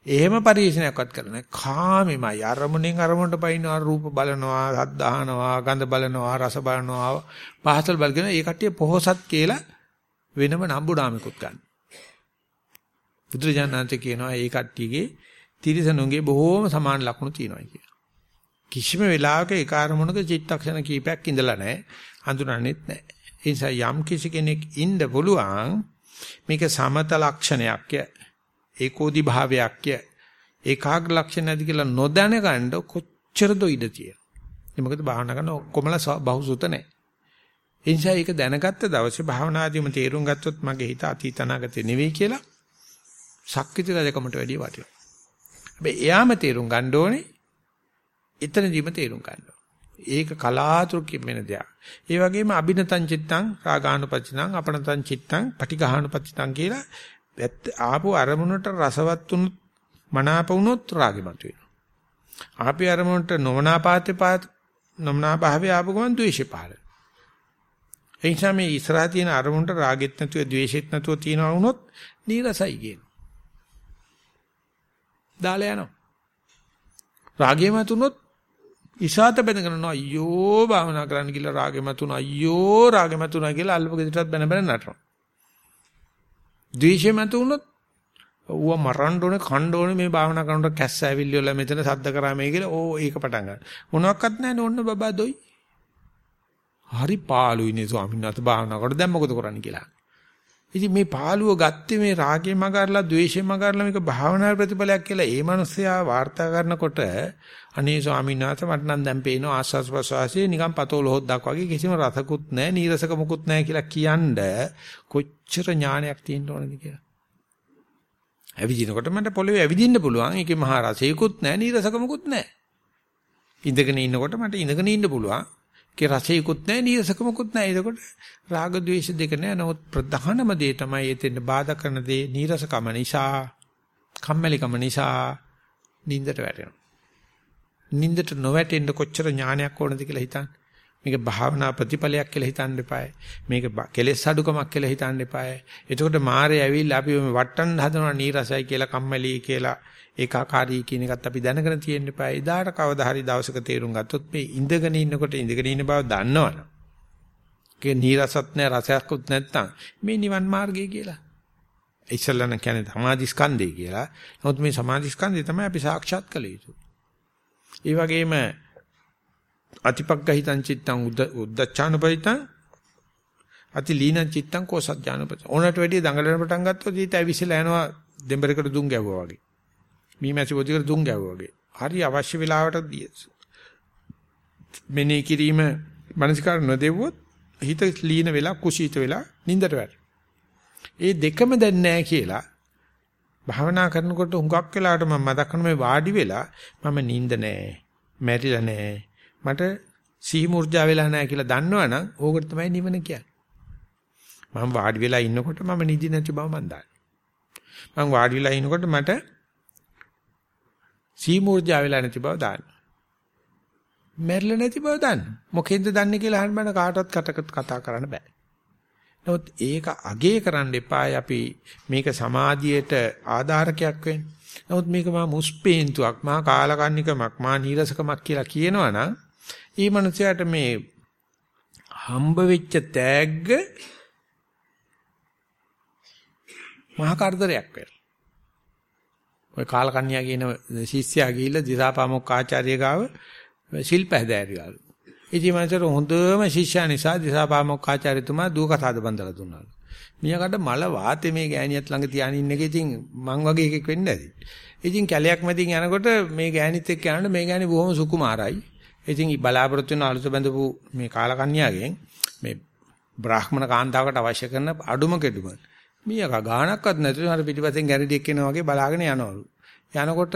එහෙම පරිශීලනයක්වත් කරන්නේ කාමෙමයි අරමුණෙන් අරමුණට පයින්නවා රූප බලනවා සද්ද අහනවා ගඳ බලනවා රස බලනවා පහසල් බලගෙන ඒ කට්ටිය පොහසත් කියලා වෙනම නම්බු නාමිකුත් ගන්න. බුදුරජාණන්සේ කියනවා ඒ කට්ටියගේ තිරිසනුන්ගේ බොහෝම සමාන ලක්ෂණ තියෙනවා කියලා. කිසිම වෙලාවක ඒ කාර්මුණක චිත්තක්ෂණ කීපයක් ඉඳලා නැහැ. හඳුනන්නෙත් නැහැ. ඒ නිසා යම් කිසි කෙනෙක් ඉන්න පුළුවන් මේක සමත ලක්ෂණයක් ඒකෝදි භාවයක් ඒකාග්‍ර ලක්ෂණ ඇති කියලා නොදැන ගන්න කොච්චර දොයිද තියෙන. ඒ මොකද භාවනා කරන ඔක්කොමලා බහුසුත නැහැ. ඒ නිසා ඒක දැනගත්ත දවසේ භාවනාදීම තේරුම් ගත්තොත් මගේ හිත අතීත අනාගතේ නෙවෙයි කියලා ශක්තිත රජකමට වැඩිය වටිනවා. හැබැයි එයාම තේරුම් ගන්න ඕනේ එතනදීම තේරුම් ගන්න ඒක කලාතුරකින් වෙන දෙයක්. ඒ වගේම අබිනතං චිත්තං රාගානුපච්චිතං අපනතං චිත්තං පටිඝානුපච්චිතං කියලා ආපු අරමුණට රසවත් වුණොත් මනාප වුණොත් රාගෙමත් වෙනවා. ආපි අරමුණට නොමනාපාතේ පාත නොමනාභාවය ආපු ගමන් ද්වේෂය පහළ ඒ නිසා මේ ඉස්සරහා තියෙන අරමුණට රාගෙත් නැතුව ද්වේෂෙත් නැතුව තියනවා වුණොත් නීරසයි කියන. දාලා යනවා. රාගෙ මතුනොත් ඉසాత බැඳගෙන යනවා අයියෝ භාවනා කරන්න කියලා රාගෙ මතුන අයියෝ රාගෙ මතුනා කියලා අල්ලපු ගෙදරටත් බැන බැන නටනවා. ද්වේෂය මතුනොත් ඌව මරන්න ඕනේ කණ්ඩ ඕනේ මේ භාවනා කරනකොට කැස්ස ඇවිල්ලි වල මෙතන සද්ද කරා මේ කියලා ඕ ඒක පටන් ගන්න. මොනවත් නැහැ ඕන්න බබා දොයි. හරි පාළුයිනේ ස්වාමීන් වහන්සේ භාවනා කරලා දැන් මොකද කරන්න කියලා. ඉතින් මේ පාළුව ගත්තේ මේ රාගේ මගarලා ද්වේෂේ මගarලා මේක භාවනා ප්‍රතිඵලයක් කියලා ඒ මනුස්සයා වාර්තා කරනකොට අනේ ස්වාමීන් වහන්සේ මට නම් දැන් පේනවා ආස්වාස් ප්‍රසවාසයේ නිකන් පතෝල හොද්දක් වගේ කිසිම රසකුත් නැහැ නීරසක මුකුත් නැහැ කියලා කියන්න කොච්චර ඥානයක් තියෙන්න ඕනද කියලා. ඇවිදිනකොට මට පොළවේ ඇවිදින්න පුළුවන්. ඒකේ මහා රසයකුත් නැහැ නීරසක මුකුත් නැහැ. ඉඳගෙන ඉන්නකොට මට ඉඳගෙන ඉන්න පුළුවන්. ඒකේ රසයකුත් නැහැ නීරසකමකුත් නැහැ. එතකොට රාග ద్వේෂ දෙක නැහැ. නමුත් ප්‍රධානම දේ තමයි එතෙන් බාධා කරන දේ නීරසකම නිසා, කම්මැලිකම නිසා නින්දට වැටෙනවා. නින්දට නොවැටෙන්න කොච්චර ඥානයක් ඕනද කියලා හිතන්න. මේක භාවනා ප්‍රතිඵලයක් කියලා හිතන්න එපායි. මේක කෙලෙස් අඩුකමක් කියලා හිතන්න එපායි. එතකොට මාරේ ඇවිල්ලා අපි මේ වට්ටන්න හදනවා නීරසයි කියලා කම්මැලි කියලා ඒකාකාරී කියන එකත් අපි දැනගෙන තියෙන්න එපා. එදාට කවදා හරි දවසක තේරුම් ගත්තොත් මේ ඉඳගෙන ඉන්නකොට ඉඳගෙන ඉන්න බව දන්නවනේ. ඒ නීරසත් නැ රසයක්වත් නැත්තම් මේ නිවන් මාර්ගය කියලා. ඉස්සල්ලාන කියන්නේ සමාධි ස්කන්ධය කියලා. නමුත් මේ සමාධි ස්කන්ධය තමයි අපි සාක්ෂාත් කළ යුතු. ඒ වගේම අතිපග්ගහිතං චිත්තං උද්දච්චානුපරිතං අති ලීන චිත්තං කෝසජ්ජානුපත. ඕනට වැඩිය දඟලන පටන් ගත්තොත් ඊට ඇවිස්සලා යනවා දෙඹරකට දුම් ගැවුවා වගේ. මීමැසි පොදිකට දුම් ගැවුවා වගේ. හරි අවශ්‍ය වෙලාවට මෙනේ කිරීම මනසිකාර නොදෙව්වොත් හිත ලීන වෙලා කුසීත වෙලා නින්දට වැටෙනවා. ඒ දෙකම දැන් නැහැ කියලා භාවනා කරනකොට හුඟක් වෙලාවට මම මතක් කරන මේ වාඩි වෙලා මම නිින්ද නැහැ. මැරිලා නැහැ. මට සිහි මුර්ජා වෙලා නැහැ කියලා දන්නවනම් ඕකට තමයි නිවන කියන්නේ. මම වාඩි වෙලා ඉන්නකොට මම නිදි නැති බව මන් දන්නවා. මම වාඩි වෙලා ඉන්නකොට මට සීමූර්ජා වෙලා නැති බව දාන්න. මැරිලා නැති බව දාන්න. මොකෙන්ද දන්නේ කියලා අහන්න බෑ කාටවත් කටකට කතා කරන්න බෑ. නමුත් ඒක අගේ කරන්න එපායි අපි මේක සමාධියට ආධාරකයක් වෙන්නේ. නමුත් මේක මා මුස්පේන්තුවක් මා කාලකන්නිකමක් මා නීරසකමක් කියලා කියනවනම් ඊ මනුස්සයාට මේ හම්බ වෙච්ච තෑග්ග මහා කරදරයක් වෙනවා. ඔය කාලකන්‍යා කියන ශිෂ්‍යයා ගිහිල්ලා දිසාපාමොක් ආචාර්ය ගාව ශිල්ප හැදෑරියලු. ඉතින් මන්සර හොඳම ශිෂ්‍යයා නිසා දිසාපාමොක් ආචාර්යතුමා දුව කතාද බඳලා දුන්නාලු. මියාකට මල වාතේ මේ ගෑණියත් ළඟ තියාගෙන ඉන්න එක ඉතින් මං වගේ එකෙක් වෙන්න ඇති. ඉතින් කැලයක් මැදින් යනකොට මේ ගෑණිත් එක්ක යනකොට මේ ගෑණි බොහොම සුකුමාරයි. ඉතින් බලාපොරොත්තු වෙන අලුත බඳපු මේ කාලකන්‍යාගෙන් මේ බ්‍රාහ්මණ කාන්තාවකට අවශ්‍ය කරන අඩුම කෙඩුම මීයක ගාණක්වත් නැතුව හරි පිටිපස්සෙන් ගැරඩියක් එනවා වගේ බලාගෙන යනවලු. යනකොට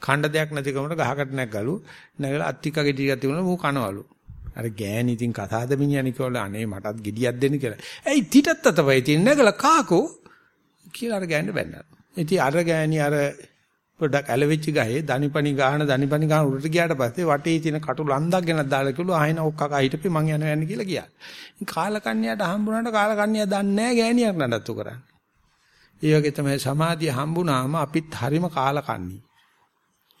ඛණ්ඩ දෙයක් නැතිකමට ගහකට නැග්ගලු. නැගලා අත්තික ගෙඩියක් තිබුණා මූ කනවලු. අර ගෑණි ඉතින් කතාද මිනිහනි කියලා අනේ මටත් ගෙඩියක් දෙන්න කියලා. ඇයි තිටත් අතපයි තියෙන නැගලා කාකෝ කියලා අර ගෑනට බැන්නා. ඉතින් අර ගෑණි අර පොඩක් ඇලවිච්ච ගහේ දනිපනි ගාන දනිපනි ගාන උඩට ගියාට පස්සේ වටේ තියෙන කටු ලන්දක් ගෙනත් දාලා කිව්ලු ආයෙන ඔක්කකා හිටපි මං යනවා යන්නේ කියලා කියා. කාලකන්‍යාට හම්බුනාට කාලකන්‍යා දන්නේ නැහැ ගෑණියක් නඩත්තු කරන්නේ. ඒ වගේ තමයි සමාධිය හම්බුනාම අපිත් හරිම කාලකන්ණි.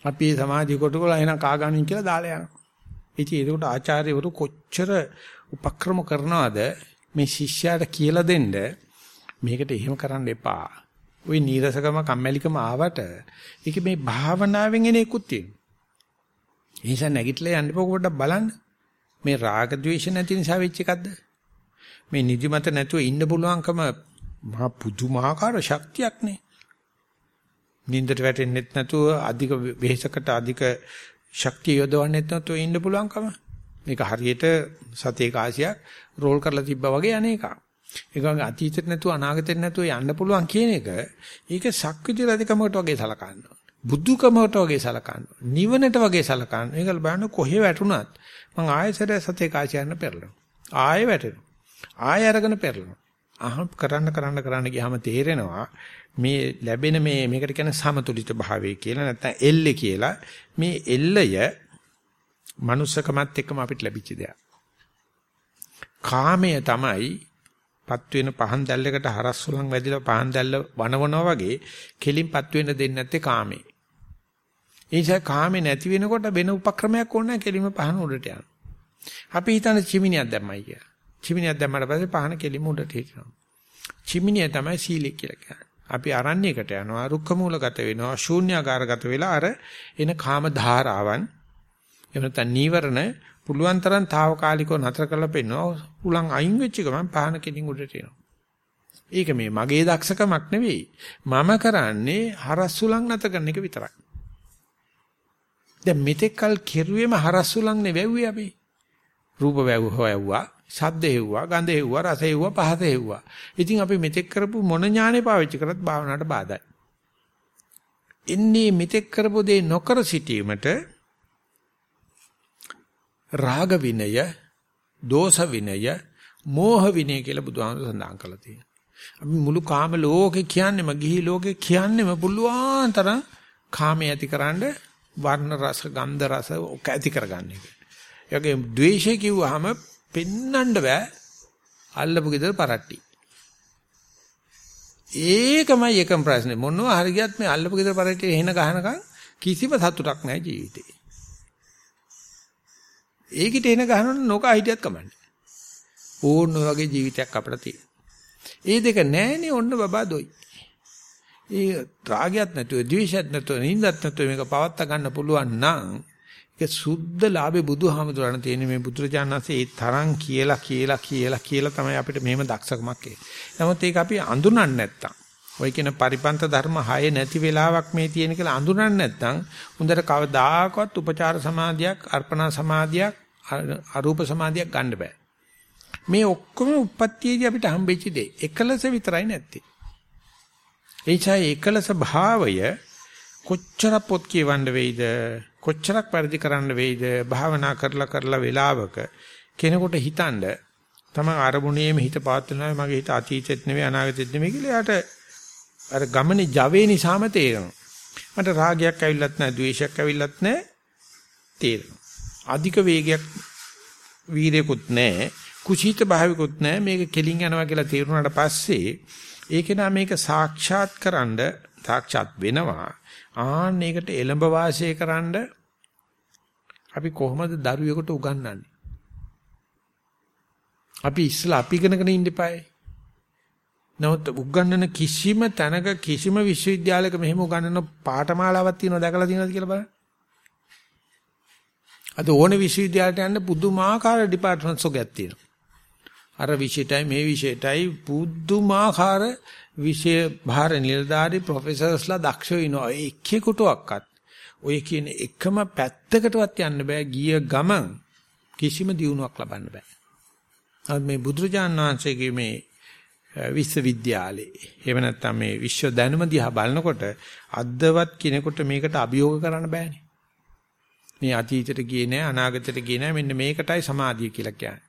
අපි මේ සමාධිය කොටකොලා එහෙනම් කාගානින් කියලා දාලා යනවා. ඉතින් ඒකට ආචාර්යවරු කොච්චර උපක්‍රම කරනවද මේ ශිෂ්‍යයාට කියලා දෙන්න මේකට එහෙම කරන්න එපා. ওই නීරසකම කම්මැලිකම ආවට ඒක මේ භාවනාවෙන් එන එකක් තියෙනවා. ඒ නිසා නැගිටලා යන්න පොඩ්ඩක් බලන්න. මේ රාග ద్వේෂ නැති නිසා වෙච්ච එකක්ද? මේ නිදිමත නැතුව ඉන්න පුළුවන්කම මහා පුදුමාකාර ශක්තියක් නේ. නින්දට වැටෙන්නෙත් නැතුව අධික වෙහෙසකට අධික ශක්තිය යොදවන්නෙත් නැතුව ඉන්න පුළුවන්කම. මේක හරියට සතියේ කාසියක් රෝල් කරලා තිබ්බා වගේ අනේකක්. ඒක වගේ අතීතෙත් නැතුව අනාගතෙත් නැතුව යන්න පුළුවන් කියන එක ඒක සක්විති රජකමකට වගේ සලකන්න. බුදුකමකට වගේ සලකන්න. නිවනට වගේ සලකන්න. ඒක බලන්න කොහේ වැටුණත් මං ආයෙසර සතේ කාසියන්න පෙරලනවා. ආයෙ වැටෙනවා. ආයෙ අරගෙන පෙරලනවා. අහම් කරන්න කරන්න කරන්න ගියාම තේරෙනවා මේ ලැබෙන මේ මේකට කියන සමතුලිත භාවය කියලා නැත්නම් එල්ලේ කියලා මේ එල්ලය manussකමත් එක්කම අපිට ලැබිච්ච දෙයක්. කාමය තමයි පත් වෙන පහන් දැල්ලකට හරස් සුලං වැදිලා පහන් දැල්ල වනවනවා වගේ කෙලින්පත් වෙන්න දෙන්නේ නැත්තේ කාමේ. ඒ නිසා කාමේ නැති වෙනකොට වෙන උපක්‍රමයක් ඕන නැහැ කෙලින්ම පහන උඩට යනවා. අපි හිතන්නේ චිමිනියක් දැම්මයි කියලා. චිමිනියක් දැම්මට පස්සේ පහන කෙලින්ම උඩට හිටිනවා. චිමිනිය තමයි සීලෙ කියලා කියන්නේ. අපි අරණ්‍යයකට යනවා රුක්ක මූලගත වෙනවා ශූන්‍යාකාරගත වෙලා අර එන කාම ධාරාවන් එහෙම නැත්නම් නීවරණ පුළුවන් තරම් తాවකාලිකව නතර කරලා පෙන්නනවා උලන් අයින් වෙච්ච ගමන් පහන කෙලින් උඩට එනවා. ඒක මේ මගේ දක්ෂකමක් නෙවෙයි. මම කරන්නේ හරස්සුලන් නැත කරන එක විතරයි. දැන් මෙතෙක් කල් කෙරුවේම හරස්සුලන් නෙවෙව්වේ අපි. රූප වැව් හොයවුවා, ශබ්ද හෙව්වා, ගන්ධ හෙව්වා, රස හෙව්වා, පහස හෙව්වා. ඉතින් අපි මෙතෙක් කරපු මොන ඥානෙ පාවිච්චි කරත් භාවනාවට බාධායි. ඉන්නේ මෙතෙක් කරපු දේ නොකර සිටීමට රාග විනය, දෝෂ විනය, මෝහ විනය කියලා බුදුහාමුදුර සඳහන් කරලා තියෙනවා. අපි මුළු කාම ලෝකේ කියන්නේම ගිහි ලෝකේ කියන්නේම පුළුවන් තරම් කාමයේ ඇතිකරනද වර්ණ රස ගන්ධ රස ඔක ඇති කරගන්න එක. ඒකේ ද්වේෂය කිව්වහම පෙන්නන්න බෑ අල්ලපු ගෙදර පරට්ටි. ඒකමයි එකම ප්‍රශ්නේ මොනවා හරි ගියත් මේ අල්ලපු ගෙදර පරට්ටි එහෙන ගහනකම් කිසිම සතුටක් නැහැ ජීවිතේ. ඒකිට එන ගහනොත් නොකා හිටියත් කමන්නේ. ඕන්න ඔය වගේ ජීවිතයක් අපිට තියෙනවා. ඒ දෙක නැහැනේ ඔන්න බබා දොයි. ඒ රාගයක් නැතුව, ද්වේෂයක් නැතුව, නින්දක් නැතුව මේක පවත්වා ගන්න පුළුවන් නම් ඒක සුද්ධ ලාභේ බුදුහාමුදුරණ තියෙන මේ බුදුරජාණන්සේ ඒ තරම් කියලා කියලා කියලා කියලා තමයි අපිට මෙහෙම දක්ෂකමක් එන්නේ. නමුත් ඒක අපි අඳුනන්නේ නැත්තම් ඔය කියන පරිපන්ත ධර්ම 6 නැති වෙලාවක් මේ තියෙන කියලා අඳුනන්නේ නැත්නම් හොඳට කවදාකවත් උපචාර සමාධියක්, අර්පණා සමාධියක්, අරූප සමාධියක් ගන්න බෑ. මේ ඔක්කොම උප්පත්තියේදී අපිට හම්බෙච්ච දේ. එකලස විතරයි නැත්තේ. එයිසයි එකලස භාවය කොච්චර පොත් කියවන්න වෙයිද කොච්චරක් වැඩි කරන්න වෙයිද භාවනා කරලා කරලා වෙලාවක කෙනෙකුට හිතනද තම අරමුණේම හිත පාත්වනවා මගේ හිත අතීතෙත් නෙවෙයි අනාගතෙත් නෙවෙයි කියලා යාට අර ගමනේ ජවේ නිසාම තේරෙනවා. මට රාගයක් ඇවිල්ලත් නැහැ, ද්වේෂයක් ඇවිල්ලත් නැහැ. තේරෙනවා. අධික වේගයක් වීරයකුත් නැහැ, කුසීත භාවිකුත් නැහැ. මේක කෙලින් යනවා කියලා තේරුණාට පස්සේ ඒකේ නම් මේක සාක්ෂාත් කරන්න සාක්ෂාත් වෙනවා. ආන්න ඒකට එළඹ වාසය කරන්න අපි කොහොමද දරුවෙකුට උගන්වන්නේ? අපි ඉස්සලා අපි ඉගෙනගෙන ඉන්න ඉපායේ. නමුත් උගන්වන කිසිම තැනක කිසිම විශ්වවිද්‍යාලයක මෙහෙම උගන්වන පාඨමාලාවක් තියෙනවද දැකලා තියෙනවද කියලා බලන්න. අද ඕනේ විශ්වවිද්‍යාලයට යන්න පුදුමාකාර ඩිපාර්ට්මන්ට්ස් ඔකක් තියෙනවා. අර විෂයටයි මේ විෂයටයි පුදුමාකාර විෂය භාර නිලධාරී ප්‍රොෆෙසර්ස්ලා දක්ෂ වෙනවා. එක්කෙකුටවත් ඔය කියන එකම පැත්තකටවත් යන්න බෑ ගිය ගමන් කිසිම දියුණුවක් ලබන්න බෑ. අද මේ බුදුරජාණන් වහන්සේගේ මේ විශ්වවිද්‍යාලේ එහෙම නැත්නම් මේ විශ්ව දැනුම දිහා බලනකොට අද්දවත් කෙනෙකුට මේකට අභියෝග කරන්න බෑනේ. මේ අතීතයට ගියේ නෑ අනාගතයට ගියේ නෑ මෙන්න මේකටයි සමාධිය කියලා කියන්නේ.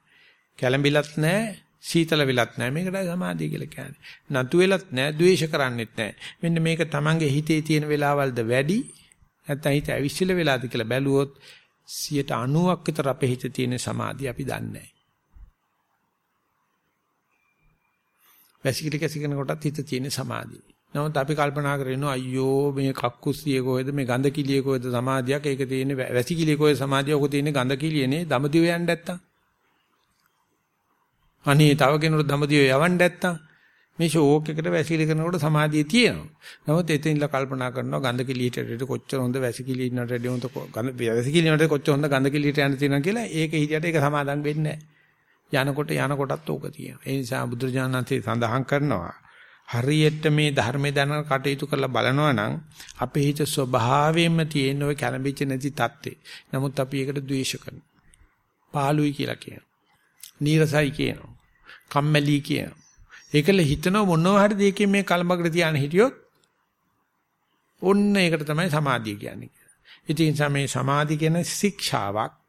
කැළඹිලත් නෑ සීතල වෙලත් නෑ මේකටයි සමාධිය කියලා කියන්නේ. නතු වෙලත් නෑ ද්වේෂ කරන්නෙත් නෑ. මෙන්න මේක තමන්ගේ හිතේ තියෙන වෙලාවල්ද වැඩි නැත්නම් හිත ඇවිස්සල වෙලාද කියලා බැලුවොත් 90ක් විතර අපේ හිතේ තියෙන සමාධිය අපි දන්නේ නෑ. වැසිකිලි කැසිකන කොටත් හිත තියෙන සමාධිය. නමුත් අපි කල්පනා කරගෙන අයියෝ මේ කක්කුස්සියේ කොහෙද මේ ගඳ කිලියේ කොහෙද සමාධියක් ඒක තියෙන්නේ වැසි කිලියේ කොහෙද සමාධිය ඔක තියෙන්නේ ගඳ කිලියනේ දමදිව යන්න නැත්තම් අනේ තව කෙනෙකුට දමදිව යවන්න නැත්තම් මේ ෂෝක් එකට වැසිලි කරනකොට සමාධිය තියෙනවා. නමුත් එතනින්ලා කල්පනා කරනවා ගඳ කිලියට රෙඩ කොච්චර හොඳ වැසි කිලියට රෙඩ හොඳ ගඳ වැසි කිලියට කොච්චර හොඳ ගඳ කිලියට යන්න තියෙනවා කියලා ඒක හිතියට ඒක සමාදම් වෙන්නේ නැහැ. යනකොට යනකොටත් ඕක තියෙනවා. ඒ නිසා බුදුරජාණන්සේ සඳහන් කරනවා හරියට මේ ධර්මයේ දැන කටයුතු කරලා බලනවා නම් අපේ හිත ස්වභාවයෙන්ම තියෙන ওই කැළඹිච්ච නැති தත්ත්වේ. නමුත් අපි ඒකට ද්වේෂ කරනවා. පාළුයි කියලා කියනවා. නීරසයි කියනවා. කම්මැලි කියනවා. ඒකල හිතන මොනවා හරි දෙයකින් මේ කලඹකට තියාන හිටියොත් ඔන්න ඒකට තමයි සමාධිය කියන්නේ. ඉතින් සමේ සමාධිය කියන ශික්ෂාවක්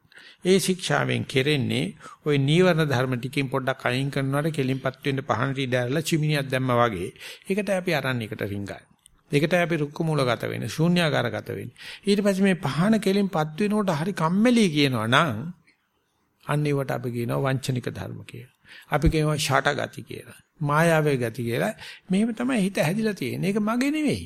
ඒ ශික්ෂාවෙන් කෙරෙන්නේ ওই නීවරණ ධර්ම ටිකෙන් පොඩ්ඩක් අයින් කරනවාට කෙලින්පත් වෙන්න පහන ටිඩාරලා චිමිනියක් දැම්මා වගේ. ඒකට අපි අරන්නේකට රිංගයි. ඒකට අපි රුක්ක මූලගත වෙන්නේ ශූන්‍යාකාරගත වෙන්නේ. ඊට පස්සේ මේ පහන කෙලින්පත් වෙනකොට හරි කම්මැලි කියනවා නම් අන්න ඒවට අපි කියනවා වංචනික ධර්ම කියලා. අපි කියනවා ෂාට ගති කියලා. මායාවේ ගති කියලා. මෙහෙම තමයි හිත හැදිලා තියෙන්නේ. ඒක මගේ නෙවෙයි.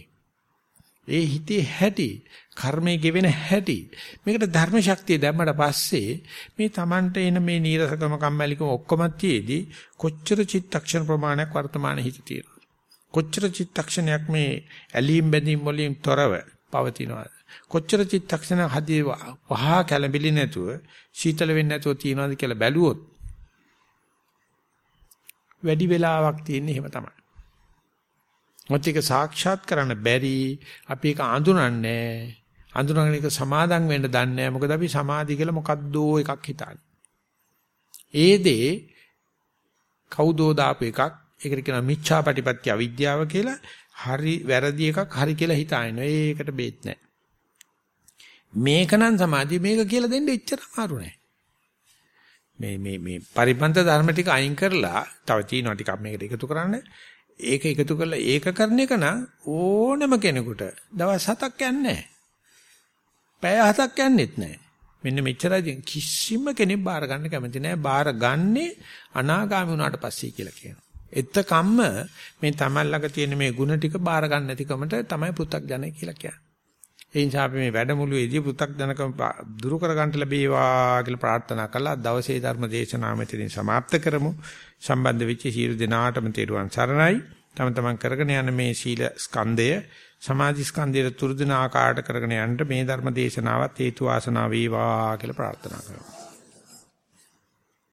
ඒ හිතේ හැටි, කර්මයේ ගෙවෙන හැටි. මේකට ධර්ම ශක්තිය දැම්මට පස්සේ මේ Tamanට එන මේ නීරසකම කම්මැලිකම ඔක්කොම තියේදී කොච්චර චිත්තක්ෂණ ප්‍රමාණයක් වර්තමාන හිත තියෙනවා. කොච්චර චිත්තක්ෂණයක් මේ ඇලීම් බැඳීම් වලින් තොරව පවතිනවාද? කොච්චර චිත්තක්ෂණ හදී වහා කැළඹිලි නැතුව සීතල වෙන්නේ නැතුව තියනවාද කියලා බැලුවොත් වැඩි වෙලාවක් තියෙන්නේ එහෙම තමයි. මොකද ඒක සාක්ෂාත් කරන්න බැරි අපි ඒක අඳුනන්නේ අඳුනගෙන ඒක සමාදන් වෙන්න දන්නේ නැහැ මොකද අපි සමාධි කියලා මොකද්දෝ එකක් හිතන්නේ. ඒ දේ කවුදෝ දාපු එකක් ඒකට කියනවා මිච්ඡාපටිපත්‍ය අවිද්‍යාව කියලා හරි වැරදි එකක් හරි කියලා හිතාගෙන ඒකට බේත් නැහැ. මේකනම් සමාධිය මේක කියලා දෙන්න එච්චර අමාරු නෑ. මේ මේ මේ පරිපන්ත ධර්ම ටික අයින් කරලා තව තියෙනවා ටිකක් මේකට එකතු කරන්න. ඒක එකතු කරලා ඒක කරන එක නම් ඕනම කෙනෙකුට දවස් හතක් යන්නේ නැහැ. පැය හතක් යන්නේත් නැහැ. මෙන්න මෙච්චරයි කිසිම කෙනෙක් බාර ගන්න කැමති නැහැ. බාර ගන්නේ අනාගාමී වුණාට පස්සේ කියලා කියනවා. එතකම්ම මේ තමන් ළඟ තියෙන මේ ಗುಣ ටික බාර ගන්න නැතිකමට තමයි පෘථග්ජනයි කියලා කියන්නේ. ඒ නිසා අපි මේ වැඩමුළුවේදී පෘථග්ජනකම දුරු කර ගන්නට ලැබේවා කියලා ප්‍රාර්ථනා කළා. දවසේ ධර්ම දේශනාව මෙතනින් સમાપ્ત කරමු. සම්බන්ධ වෙච්ච සියලු දෙනාටම තෙරුවන් සරණයි. තම තමන් කරගෙන යන මේ සීල ස්කන්ධය සමාධි ස්කන්ධයට තුරුදෙන ආකාරයට කරගෙන යන්න මේ ධර්ම දේශනාවත් හේතු වාසනා වේවා කියලා ප්‍රාර්ථනා කරමු.